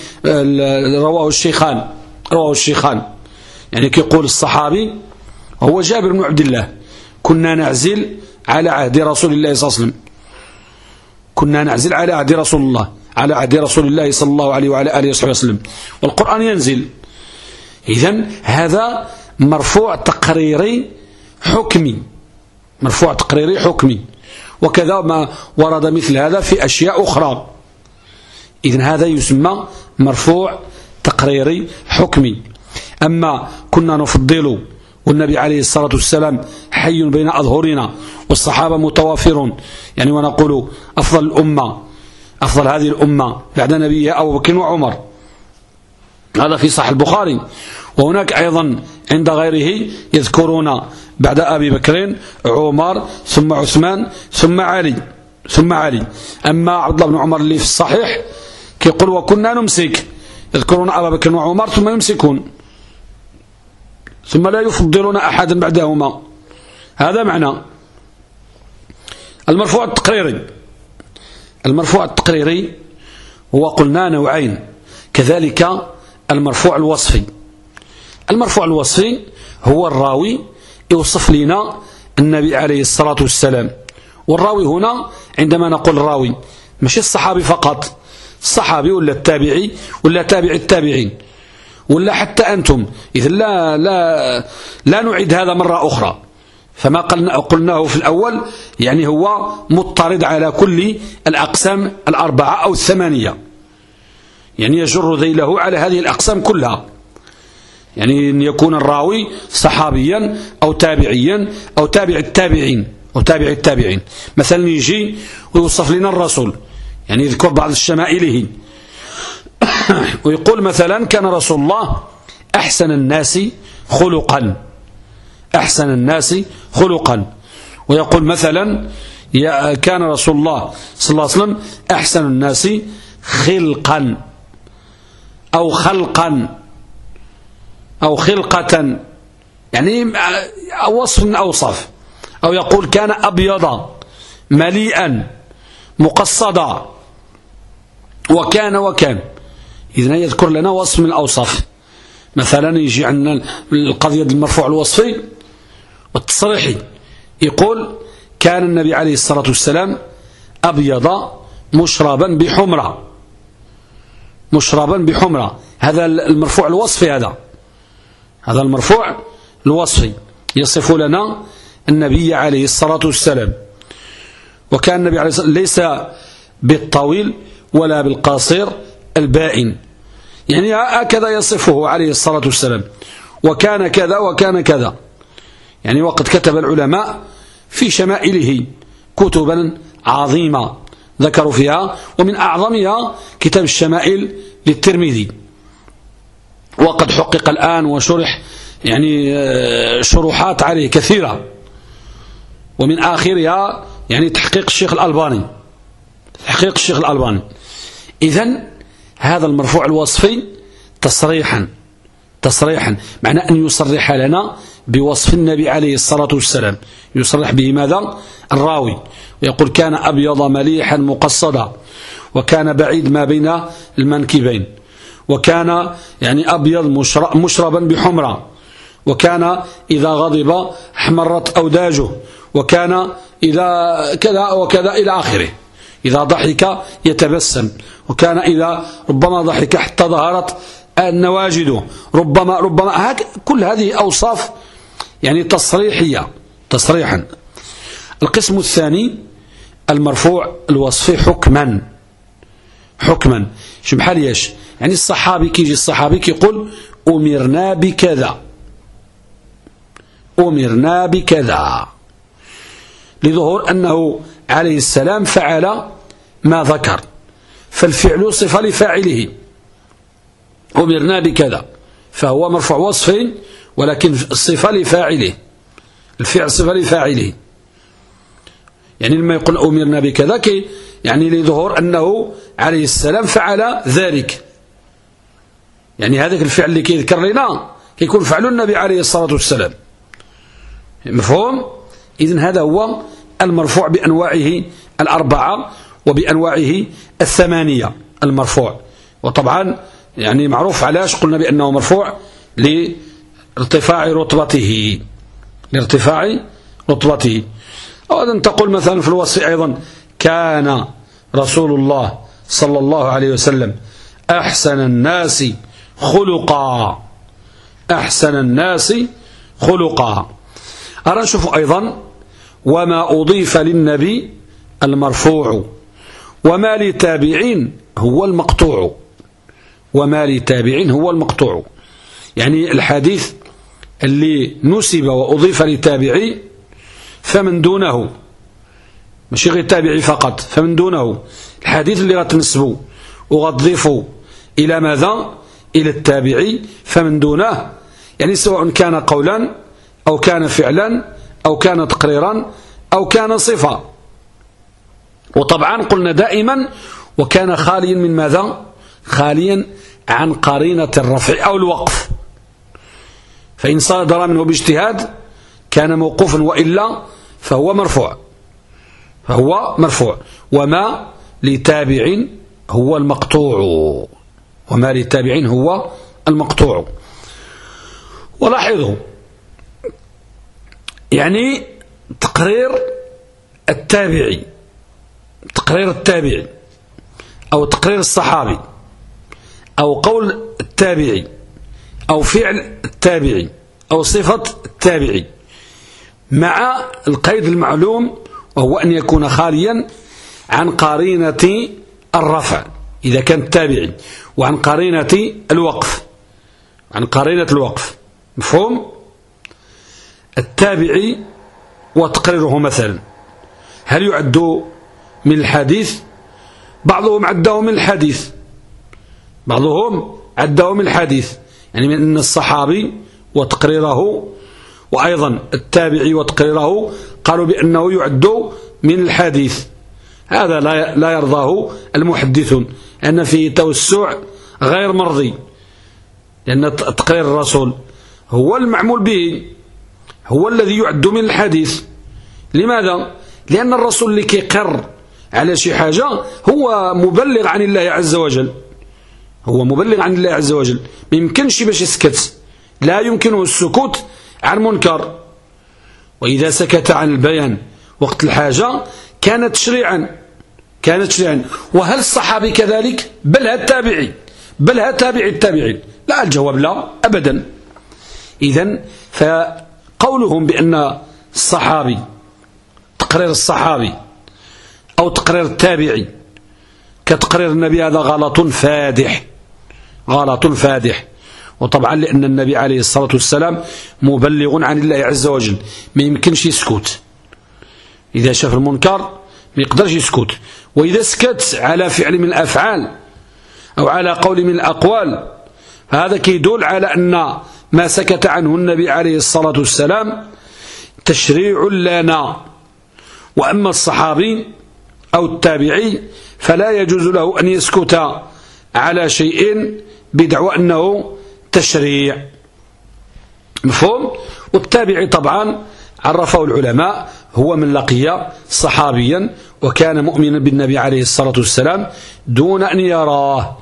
رواه الشيخان رواه الشيخان. يعني كيقول الصحابي هو جابر بن عبد الله كنا نعزل على عهد رسول الله صلى الله عليه وسلم. كنا نعزل على عهد رسول الله. على عهد رسول الله صلى الله عليه وعلى آله وصحبه وسلم. والقرآن ينزل. إذا هذا مرفوع تقريري حكمي. مرفوع تقريري حكمي. وكذا ما ورد مثل هذا في أشياء أخرى. إذن هذا يسمى مرفوع تقريري حكمي. أما كنا نفضل والنبي عليه الصلاة والسلام حي بين أظهرنا والصحابة متوافرون. يعني ونقول أفضل الأمة. أفضل هذه الأمة بعد نبيها أبو بكر وعمر. هذا في صح البخاري. وهناك أيضا عند غيره يذكرون بعد أبي بكر عمر ثم عثمان ثم علي ثم علي. أما عبد الله بن عمر اللي في الصحيح كيقول وكنا نمسك. يذكرون أبا بكر وعمر ثم يمسكون. ثم لا يفضلون أحدا بعدهما. هذا معنى. المرفوع التقريري. المرفوع التقريري هو قلنا نوعين كذلك المرفوع الوصفي. المرفوع الوصفي هو الراوي يوصف لنا النبي عليه الصلاة والسلام. والراوي هنا عندما نقول الراوي ماشي الصحابي فقط الصحابي ولا التابعي ولا تابع التابعين ولا حتى أنتم إذا لا, لا, لا نعيد هذا مرة أخرى. فما قلناه في الأول يعني هو مضطرد على كل الأقسام الأربعة أو الثمانية. يعني يجر ذيله على هذه الأقسام كلها. يعني أن يكون الراوي صحابيا أو تابعيا أو تابع التابعين أو تابع التابعين. مثلا يجي ويوصف لنا الرسول يعني يذكر بعض الشمائله. ويقول مثلا كان رسول الله أحسن الناس خلقا. أحسن الناس خلقا. ويقول مثلا كان رسول الله صلى الله عليه وسلم أحسن الناس خلقا أو خلقا أو خلقة. يعني وصف من أوصاف أو يقول كان أبيض مليئا مقصدا. وكان وكان. إذن يذكر لنا وصف من الأوصاف. مثلا يجي عندنا القضية المرفوع الوصفي. والتصريحي يقول كان النبي عليه الصلاة والسلام أبيض مشربا بحمرة. مشربا بحمرة. هذا المرفوع الوصفي هذا. هذا المرفوع الوصفي. يصف لنا النبي عليه الصلاة والسلام. وكان النبي عليه الصلاة ليس بالطويل ولا بالقصير البائن. يعني هكذا يصفه عليه الصلاة والسلام. وكان كذا وكان كذا. يعني وقد كتب العلماء في شمائله كتبا عظيمة ذكروا فيها ومن أعظمها كتاب الشمائل للترمذي. وقد حقق الآن وشرح يعني آه، شروحات عليه كثيرة. ومن آخرها يعني تحقيق الشيخ الألباني. تحقيق الشيخ الألباني. إذن هذا المرفوع الوصفي تصريحا تصريحا معنى أن يصرح لنا بوصف النبي عليه الصلاة والسلام. يصرح به ماذا؟ الراوي. ويقول كان أبيض مليحا مقصدا وكان بعيد ما بين المنكبين وكان يعني أبيض مشربا بحمرة وكان إذا غضب احمرت أوداجه وكان إذا كذا وكذا إلى آخره. إذا ضحك يتبسم وكان إذا ربما ضحك حتى ظهرت نواجده ربما ربما كل هذه أوصاف يعني تصريحية تصريحا. القسم الثاني المرفوع الوصفي حكما. حكما. شو بحال ياش يعني الصحابي كيجي الصحابي كيقول أمرنا بكذا. أمرنا بكذا. لظهور أنه عليه السلام فعل ما ذكر. فالفعل صفة لفاعله. أمرنا بكذا. فهو مرفوع وصف ولكن الصفة لفاعله. الفعل صفة لفاعله. يعني لما يقول أمرنا بكذا كي يعني لظهور أنه عليه السلام فعل ذلك. يعني هذاك الفعل اللي كيذكر لنا كيكون فعل النبي عليه الصلاة والسلام. مفهوم؟ إذن هذا هو المرفوع بأنواعه الأربعة وبأنواعه الثمانية المرفوع. وطبعا يعني معروف علاش قلنا بأنه مرفوع لارتفاع رتبته لارتفاع رتبته أو أن تقول مثلا في الوصف أيضا كان رسول الله صلى الله عليه وسلم أحسن الناس خلقا. أحسن الناس خلقا. أرى نشوف أيضا وما أضيف للنبي المرفوع وما لتابعين هو المقطوع. وما لتابعين هو المقطوع. يعني الحديث اللي نسب وأضيف لتابعي فمن دونه. ماشي غير تابعي فقط فمن دونه. الحديث اللي غتنسبه وغتضيفه إلى ماذا؟ إلى التابعي فمن دونه. يعني سواء كان قولا أو كان فعلا أو كان تقريرا أو كان صفة. وطبعا قلنا دائما وكان خاليا من ماذا؟ خاليا عن قرينة الرفع أو الوقف. فإن صدر منه باجتهاد كان موقوفا وإلا فهو مرفوع. فهو مرفوع. وما لتابع هو المقطوع. وما لتابع هو المقطوع. ولاحظوا يعني تقرير التابعي تقرير التابعي أو تقرير الصحابي أو قول التابعي أو فعل التابعي أو صفة التابعي مع القيد المعلوم وهو أن يكون خاليا عن قرينة الرفع إذا كان تابعي وعن قرينة الوقف. عن قرينة الوقف. مفهوم؟ التابعي وتقريره مثلا. هل يعد من الحديث؟ بعضهم عده من الحديث. بعضهم عده من الحديث. يعني من الصحابي وتقريره وأيضا التابعي وتقريره قالوا بأنه يعد من الحديث. هذا لا يرضاه المحدثون أن فيه توسع غير مرضي لأن تقرير الرسول هو المعمول به هو الذي يعد من الحديث. لماذا؟ لأن الرسول اللي كيقر على شي حاجة هو مبلغ عن الله عز وجل. هو مبلغ عن الله عز وجل. ما يمكنش باش يسكت. لا يمكنه السكوت عن منكر. وإذا سكت عن البيان وقت الحاجة كانت تشريعا كانت تشريعا وهل الصحابي كذلك؟ بل التابعي بل التابعي التابعي لا الجواب لا أبدا. إذا فقولهم بأن الصحابي تقرير الصحابي أو تقرير التابعي كتقرير النبي هذا غلط فادح. غلط فادح. وطبعا لأن النبي عليه الصلاة والسلام مبلغ عن الله عز وجل ما يمكنش يسكت. إذا شاف المنكر ما يقدرش يسكت. وإذا سكت على فعل من الأفعال أو على قول من الأقوال هذا كيدل على أن ما سكت عنه النبي عليه الصلاة والسلام تشريع لنا. وأما الصحابي أو التابعي فلا يجوز له أن يسكت على شيء بدعوى أنه تشريع. مفهوم؟ والتابعي طبعا عرفه العلماء هو من لقي صحابيا وكان مؤمنا بالنبي عليه الصلاة والسلام دون أن يراه.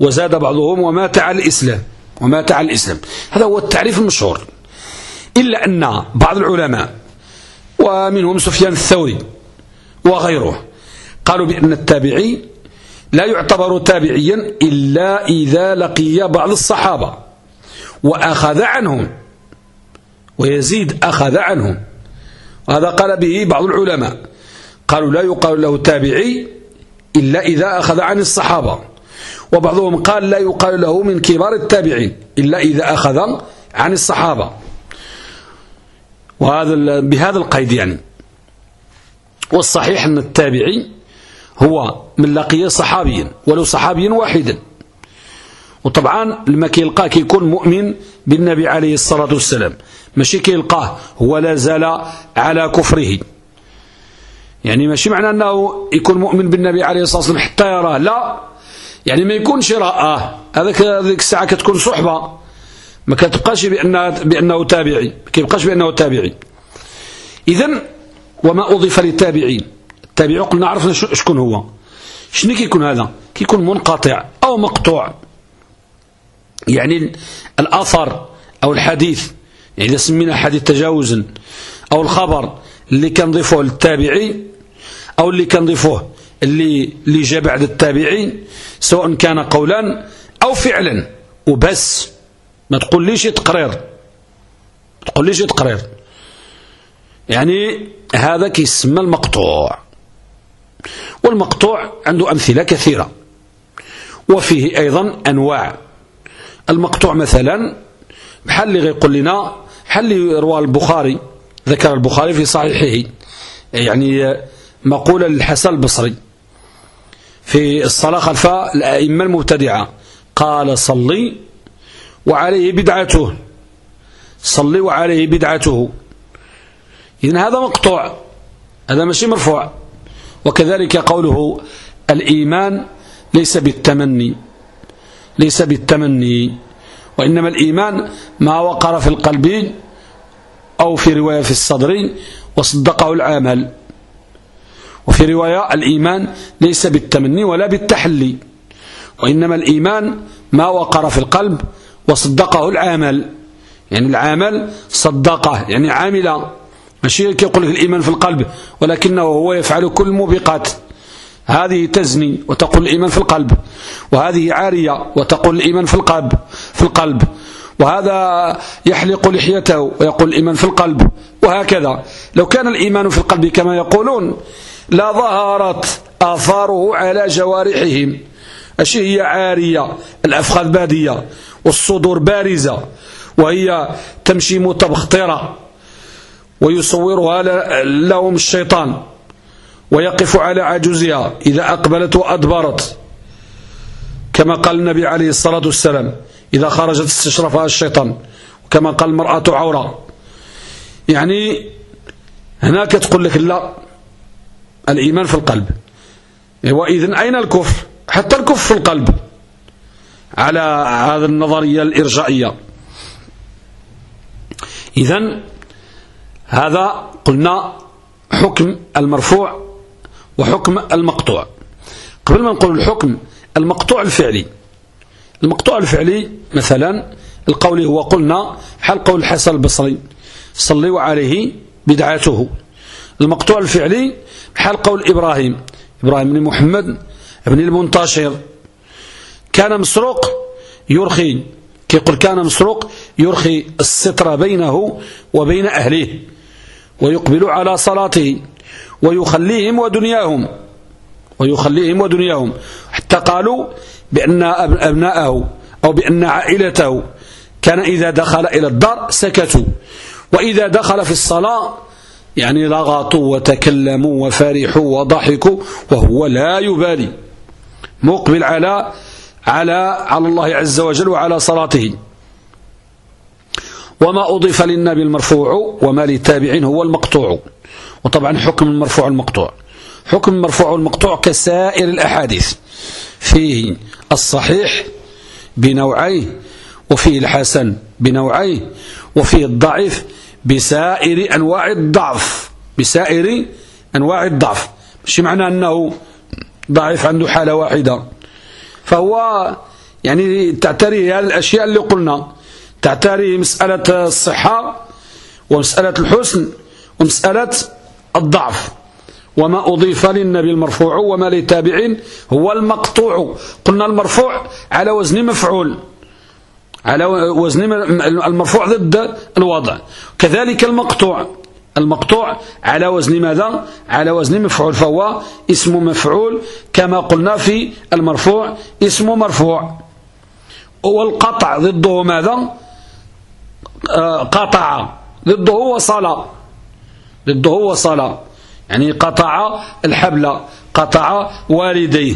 وزاد بعضهم ومات على الإسلام ومات على الإسلام. هذا هو التعريف المشهور. إلا أن بعض العلماء ومنهم سفيان الثوري وغيره قالوا بأن التابعي لا يعتبر تابعيا إلا إذا لقي بعض الصحابة وأخذ عنهم ويزيد أخذ عنهم. وهذا قال به بعض العلماء. قالوا لا يقال له تابعي إلا إذا أخذ عن الصحابة. وبعضهم قال لا يقال له من كبار التابعين إلا إذا أخذ عن الصحابة. وهذا بهذا القيد يعني. والصحيح أن التابعي هو من لقي صحابيا ولو صحابيا واحدا وطبعا لما كيلقاه كيكون مؤمن بالنبي عليه الصلاة والسلام. ماشي كيلقاه هو لا زال على كفره. يعني ماشي معنى أنه يكون مؤمن بالنبي عليه الصلاة والسلام حتى يراه. لا يعني ما يكونش رآه هذاك هذيك الساعة كتكون صحبة. ما كتبقاش بأنه, بأنه تابعي. ما كيبقاش بأنه تابعي. إذا وما أضيف للتابعين. التابع قلنا عرفنا شكون هو. شنو كيكون هذا؟ كيكون منقطع أو مقطوع. يعني الأثر أو الحديث يعني إذا سمينا حديث تجاوزا أو الخبر اللي كنضيفوه للتابعي أو اللي كنضيفوه اللي اللي جاء بعد التابعين سواء كان قولا أو فعلا. وبس. ما تقوليش تقرير. ما تقوليش تقرير. يعني هذا كيسمى المقطوع. والمقطوع عنده أمثلة كثيرة. وفيه أيضا أنواع. المقطوع مثلا بحال اللي غيقول لنا بحال اللي رواه البخاري ذكر البخاري في صحيحه يعني مقولة للحسن البصري في الصلاة خلف الأئمة المبتدعة. قال صلي وعليه بدعته. صلي وعليه بدعته. إذن هذا مقطوع. هذا ماشي مرفوع. وكذلك قوله الإيمان ليس بالتمني ليس بالتمني وإنما الإيمان ما وقر في القلب أو في رواية في الصدر وصدقه العمل. وفي رواية الإيمان ليس بالتمني ولا بالتحلي وإنما الإيمان ما وقر في القلب وصدقه العمل. يعني العمل صدقه يعني عامل ماشي كيقول لك الإيمان في القلب ولكنه هو يفعل كل الموبقات. هذه تزني وتقول الإيمان في القلب وهذه عارية وتقول الإيمان في القلب في القلب. وهذا يحلق لحيته ويقول الإيمان في القلب. وهكذا لو كان الإيمان في القلب كما يقولون لظهرت آثاره على جوارحهم. أشي هي عارية الأفخاذ بادية والصدور بارزة وهي تمشي متبخترة. ويصورها لهم الشيطان ويقف على عجوزها إذا أقبلت وأدبرت كما قال النبي عليه الصلاة والسلام إذا خرجت استشرفها الشيطان. كما قال المرأة عورة. يعني هناك تقول لك لا الإيمان في القلب. وإذن أين الكفر؟ حتى الكفر في القلب. على هذا النظرية الإرجائية. إذن هذا قلنا حكم المرفوع وحكم المقطوع. قبل ما نقول الحكم المقطوع الفعلي المقطوع الفعلي مثلا القول هو قلنا حال قول الحسن البصري صلوا عليه بدعاته المقطوع الفعلي حال قول إبراهيم إبراهيم بن محمد بن المنتشر. كان مسروق يرخي كيقول كان مسروق يرخي الستر بينه وبين أهله. ويقبل على صلاته ويخليهم ودنياهم ويخليهم ودنياهم. حتى قالوا بأن أبناءه أو بأن عائلته كان إذا دخل إلى الدار سكتوا. وإذا دخل في الصلاة يعني لغطوا وتكلموا وفرحوا وضحكوا وهو لا يبالي. مقبل على على على الله عز وجل وعلى صلاته. وما أضيف للنبي المرفوع وما للتابعين هو المقطوع. وطبعا حكم المرفوع المقطوع. حكم المرفوع المقطوع كسائر الأحاديث. فيه الصحيح بنوعيه وفيه الحسن بنوعيه وفيه الضعيف بسائر أنواع الضعف. بسائر أنواع الضعف. مش معنى أنه ضعيف عنده حالة واحدة. فهو يعني تعتري هذه الأشياء اللي قلنا. تعتري مسألة الصحة ومسألة الحسن ومسألة الضعف. وما أضيف للنبي المرفوع وما للتابعين هو المقطوع. قلنا المرفوع على وزن مفعول. على وزن المرفوع ضد الوضع. كذلك المقطوع. المقطوع على وزن ماذا؟ على وزن مفعول. فهو اسم مفعول كما قلنا في المرفوع اسم مرفوع. والقطع ضده ماذا؟ قطع ضده وصل ضده وصل يعني قطع الحبل قطع والديه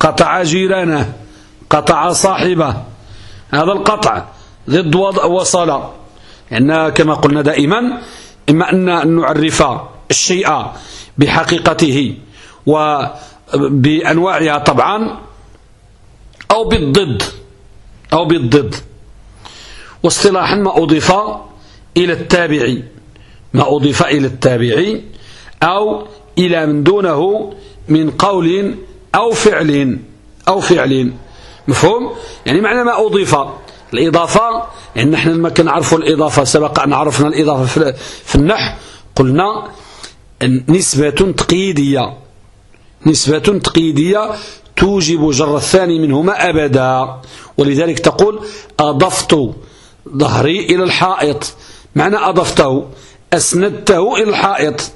قطع جيرانه قطع صاحبه. هذا القطع ضد وصل لأن كما قلنا دائما إما أن نعرف الشيء بحقيقته وبأنواعها طبعا أو بالضد أو بالضد. واصطلاحا ما أضيف إلى التابع ما أضيف إلى التابع أو إلى من دونه من قول أو فعل أو فعل. مفهوم؟ يعني معنى ما أضيف. الإضافة يعني نحن لما كنعرفوا الإضافة سبق أن عرفنا الإضافة في النحو قلنا نسبة تقييدية نسبة تقييدية توجب جر الثاني منهما أبدا. ولذلك تقول أضفت ظهري إلى الحائط. معنى أضفته. أسندته إلى الحائط.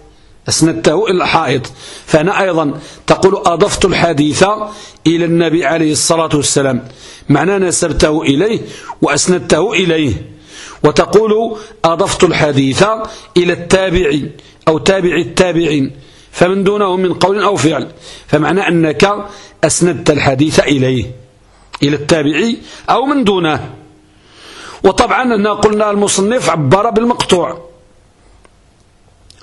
أسندته إلى الحائط. فأنا أيضا تقول أضفت الحديث إلى النبي عليه الصلاة والسلام. معنى نسبته إليه وأسندته إليه. وتقول أضفت الحديث إلى التابع أو تابع التابعين. فمن دونه من قول أو فعل. فمعنى أنك أسندت الحديث إليه. إلى التابعي أو من دونه. وطبعا أننا قلنا المصنف عبر بالمقطوع.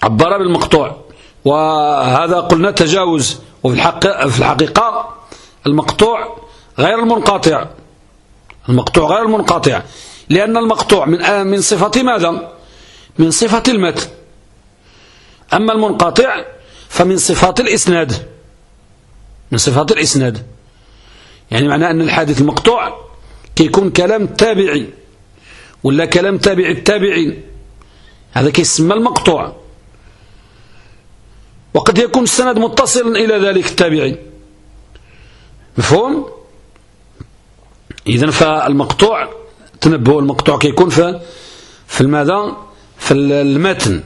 عبر بالمقطوع. وهذا قلنا تجاوز. وفي الحق في الحقيقة المقطوع غير المنقطع. المقطوع غير المنقطع. لأن المقطوع من من صفة ماذا؟ من صفة المتن. أما المنقطع فمن صفات الإسناد. من صفات الإسناد. يعني معناه أن الحادث المقطوع كيكون كلام تابعي. ولا كلام تابع التابعين؟ هذا كيسمى المقطوع وقد يكون السند متصلا إلى ذلك التابعي مفهوم؟ إذن فالمقطوع تنبه المقطوع كيكون في في الماذا؟ في المتن.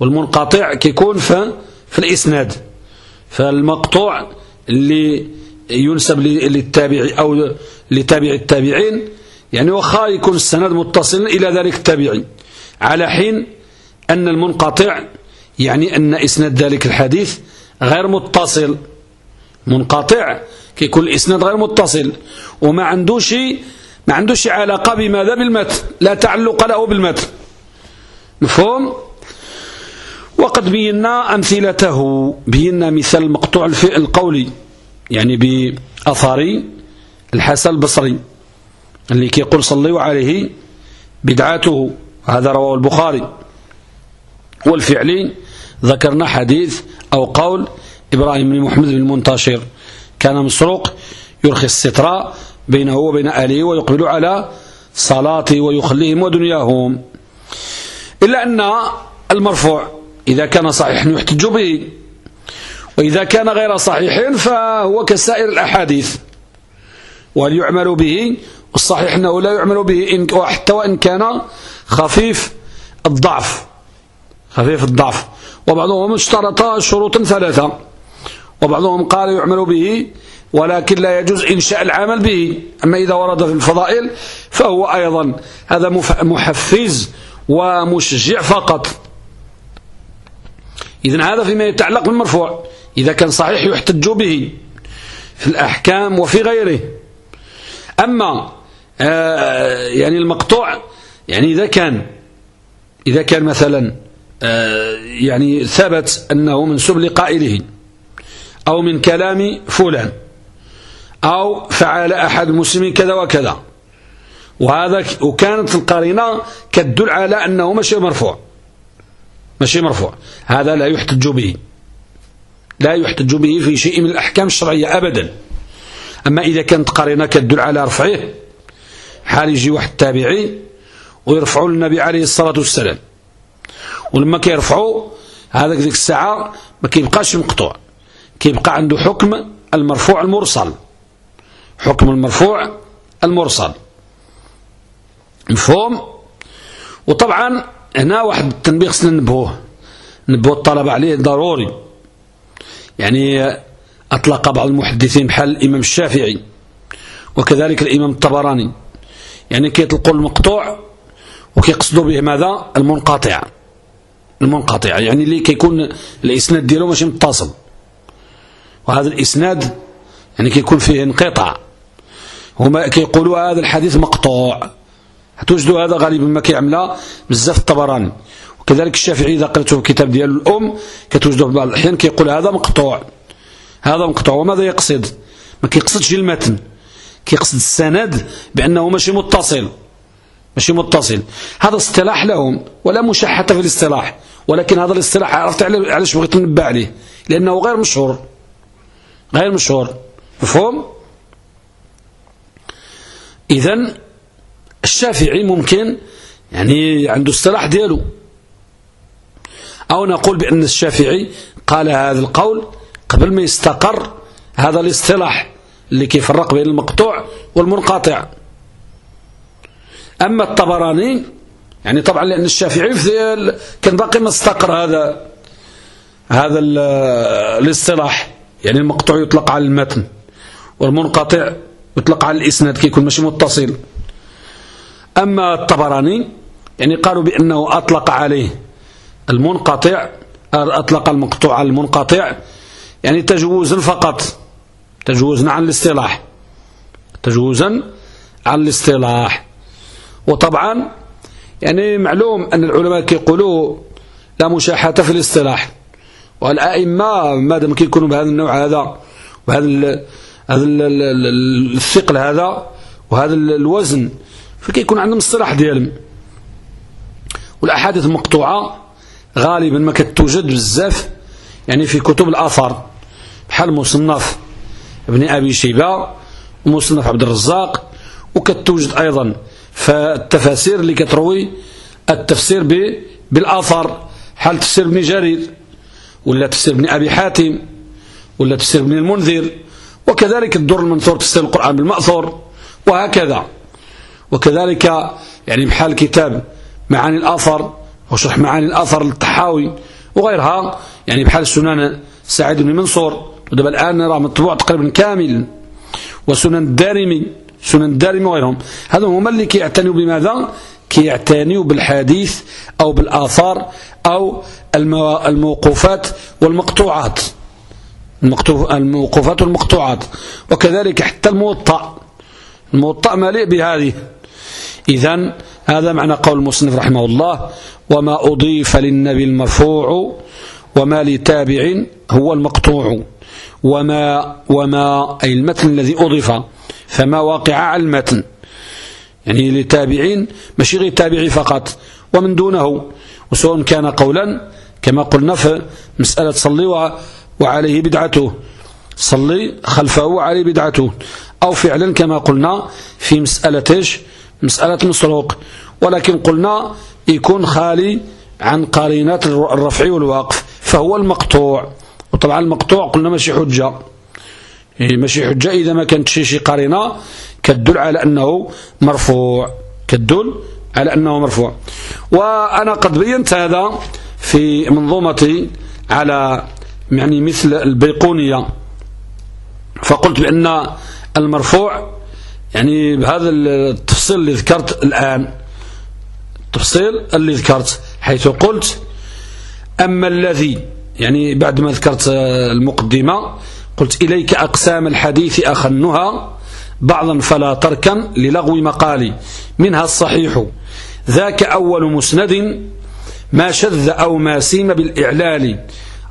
والمنقطع كيكون في في الإسناد. فالمقطوع اللي ينسب للتابع أو لتابع التابعين يعني وخا يكون السند متصلا إلى ذلك التابعي على حين أن المنقطع يعني أن إسناد ذلك الحديث غير متصل. منقطع كيكون الإسناد غير متصل وما عندوش ما عندوش علاقة بماذا؟ بالمتن لا تعلق له بالمتن. مفهوم؟ وقد بينا أمثلته بينا مثال المقطوع القولي يعني بأثاري الحسن البصري. اللي كيقول صلوا عليه بدعاته هذا رواه البخاري. والفعلي ذكرنا حديث أو قول إبراهيم بن محمد بن المنتشر. كان مسروق يرخي الستر بينه وبين أهله ويقبل على صلاته ويخليهم ودنياهم. إلا أن المرفوع إذا كان صحيح يحتج به وإذا كان غير صحيح فهو كسائر الأحاديث. وهل يعمل به والصحيح أنه لا يعمل به حتى وإن كان خفيف الضعف. خفيف الضعف. وبعضهم اشترط شروطا ثلاثة. وبعضهم قال يعمل به ولكن لا يجوز إنشاء العمل به. أما إذا ورد في الفضائل فهو أيضا هذا محفز ومشجع فقط. إذن هذا فيما يتعلق بالمرفوع. إذا كان صحيح يحتج به في الأحكام وفي غيره. أما يعني المقطوع يعني إذا كان إذا كان مثلا آه يعني ثبت أنه منسوب لقائله أو من كلام فلان أو فعل أحد المسلمين كذا وكذا. وهذا وكانت القرينة كدل على أنه ماشي مرفوع. ماشي مرفوع. هذا لا يحتج به. لا يحتج به في شيء من الأحكام الشرعية أبدا. أما إذا كانت قرينة كدل على رفعه حال يجي واحد تابعي ويرفعوا للنبي عليه الصلاة والسلام. ولما كيرفعوا هذاك ذيك الساعة ما كيبقاش مقطوع. كيبقى عنده حكم المرفوع المرسل. حكم المرفوع المرسل. مفهوم؟ وطبعا هنا واحد التنبيه خصنا ننبهوه. ننبهوا الطلبة عليه ضروري. يعني أطلق بعض المحدثين بحال الإمام الشافعي وكذلك الإمام الطبراني. يعني كيطلقوا المقطوع وكيقصدوا به ماذا؟ المنقطع. المنقطع. يعني اللي كيكون الإسناد ديالو ماشي متصل. وهذا الإسناد يعني كيكون فيه انقطاع. هما كيقولوا هذا الحديث مقطوع. توجدوا هذا غالبا ما كيعملها بزاف الطبراني. وكذلك الشافعي إذا قرأته في كتاب ديال الأم كتوجدوا في بعض الأحيان كيقول هذا مقطوع. هذا مقطوع. وماذا يقصد؟ ما كيقصدش المتن. كيقصد السند بأنه ماشي متصل. ماشي متصل. هذا اصطلاح لهم ولا مشاحة في الاصطلاح. ولكن هذا الاصطلاح عرفت علاش بغيت ننبه عليه؟ لأنه غير مشهور. غير مشهور. مفهوم؟ إذن الشافعي ممكن يعني عنده اصطلاح ديالو. أو نقول بأن الشافعي قال هذا القول قبل ما يستقر هذا الاصطلاح. اللي كيفرق بين المقطوع والمنقطع. أما الطبراني يعني طبعا لأن الشافعي كان باقي ما استقر هذا هذا الاصطلاح. يعني المقطوع يطلق على المتن والمنقطع يطلق على الإسناد كيكون ماشي متصل. أما الطبراني يعني قالوا بأنه أطلق عليه المنقطع أطلق المقطوع على المنقطع يعني تجوزا فقط. تجوزا عن الاصطلاح. تجوزا عن الاصطلاح. وطبعا يعني معلوم أن العلماء كيقولوا لا مشاحة في الاصطلاح. والأئمة مادام كيكونوا بهذا النوع هذا وهذا هذا الثقل هذا وهذا الوزن فكيكون عندهم الصلاح ديالهم. والأحاديث المقطوعة غالبا ما كتوجد بزاف يعني في كتب الآثار. بحال مصنف ابن أبي شيبة ومصنف عبد الرزاق وكتوجد أيضا فالتفاسير اللي كتروي التفسير بالآثار. حال تفسير ابن جرير ولا تفسير ابن أبي حاتم ولا تفسير ابن المنذر؟ وكذلك الدر المنثور تفسير القرآن بالمأثور وهكذا. وكذلك يعني بحال كتاب معاني الآثر وشرح معاني الآثر للطحاوي وغيرها. يعني بحال السنن سعيد بن منصور. ودابا الآن راه مطبوع تقريبا كامل. وسنن الدارمي سنن الدارمي وغيرهم. هذا هما اللي كيعتنوا بماذا؟ كيعتنوا بالحديث أو بالآثار أو الموقوفات والمقطوعات. الموقوفات والمقطوعات. وكذلك حتى الموطأ. الموطأ مليء بهذه. إذا هذا معنى قول المصنف رحمه الله وما أضيف للنبي المرفوع وما لتابع هو المقطوع. وما وما أي المتن الذي أضيف فما واقع على المتن. يعني لتابعين ماشي غير تابعي فقط ومن دونه. وسواء كان قولا كما قلنا في مسألة صلي وعليه بدعته. صلي خلفه وعليه بدعته. أو فعلا كما قلنا في مسألة إيش؟ مسألة مسروق ولكن قلنا يكون خالي عن قرينات الرفع والوقف فهو المقطوع. وطبعا المقطوع قلنا ماشي حجة. إيه، ماشي حجة إذا ما كانت شي قرينة كدل على أنه مرفوع. كدل على أنه مرفوع. وأنا قد بينت هذا في منظومتي على يعني مثل البيقونية. فقلت بأن المرفوع يعني بهذا التفصيل اللي ذكرت الآن. التفصيل اللي ذكرت حيث قلت أما الذي يعني بعد ما ذكرت المقدمة قلت إليك أقسام الحديث أخنها بعضا فلا تركا للغو مقالي منها الصحيح ذاك أول مسند ما شذ أو ما سيم بالإعلال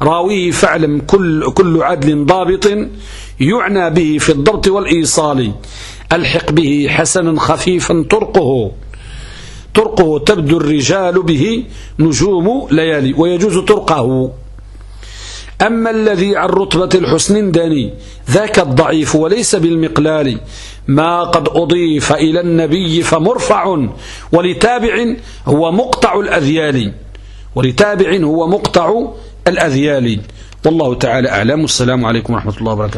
راويه فاعلم كل, كل عدل ضابط يعنى به في الضبط والإيصال ألحق به حسنا خفيفا طرقه طرقه تبدو الرجال به نجوم ليالي ويجوز طرقه أما الذي عن رتبة الحسن داني ذاك الضعيف وليس بالمقلال. ما قد أضيف إلى النبي فمرفع ولتابع هو مقطع الأذيال. ولتابع هو مقطع الأذيال. والله تعالى أعلم. والسلام عليكم ورحمة الله وبركاته.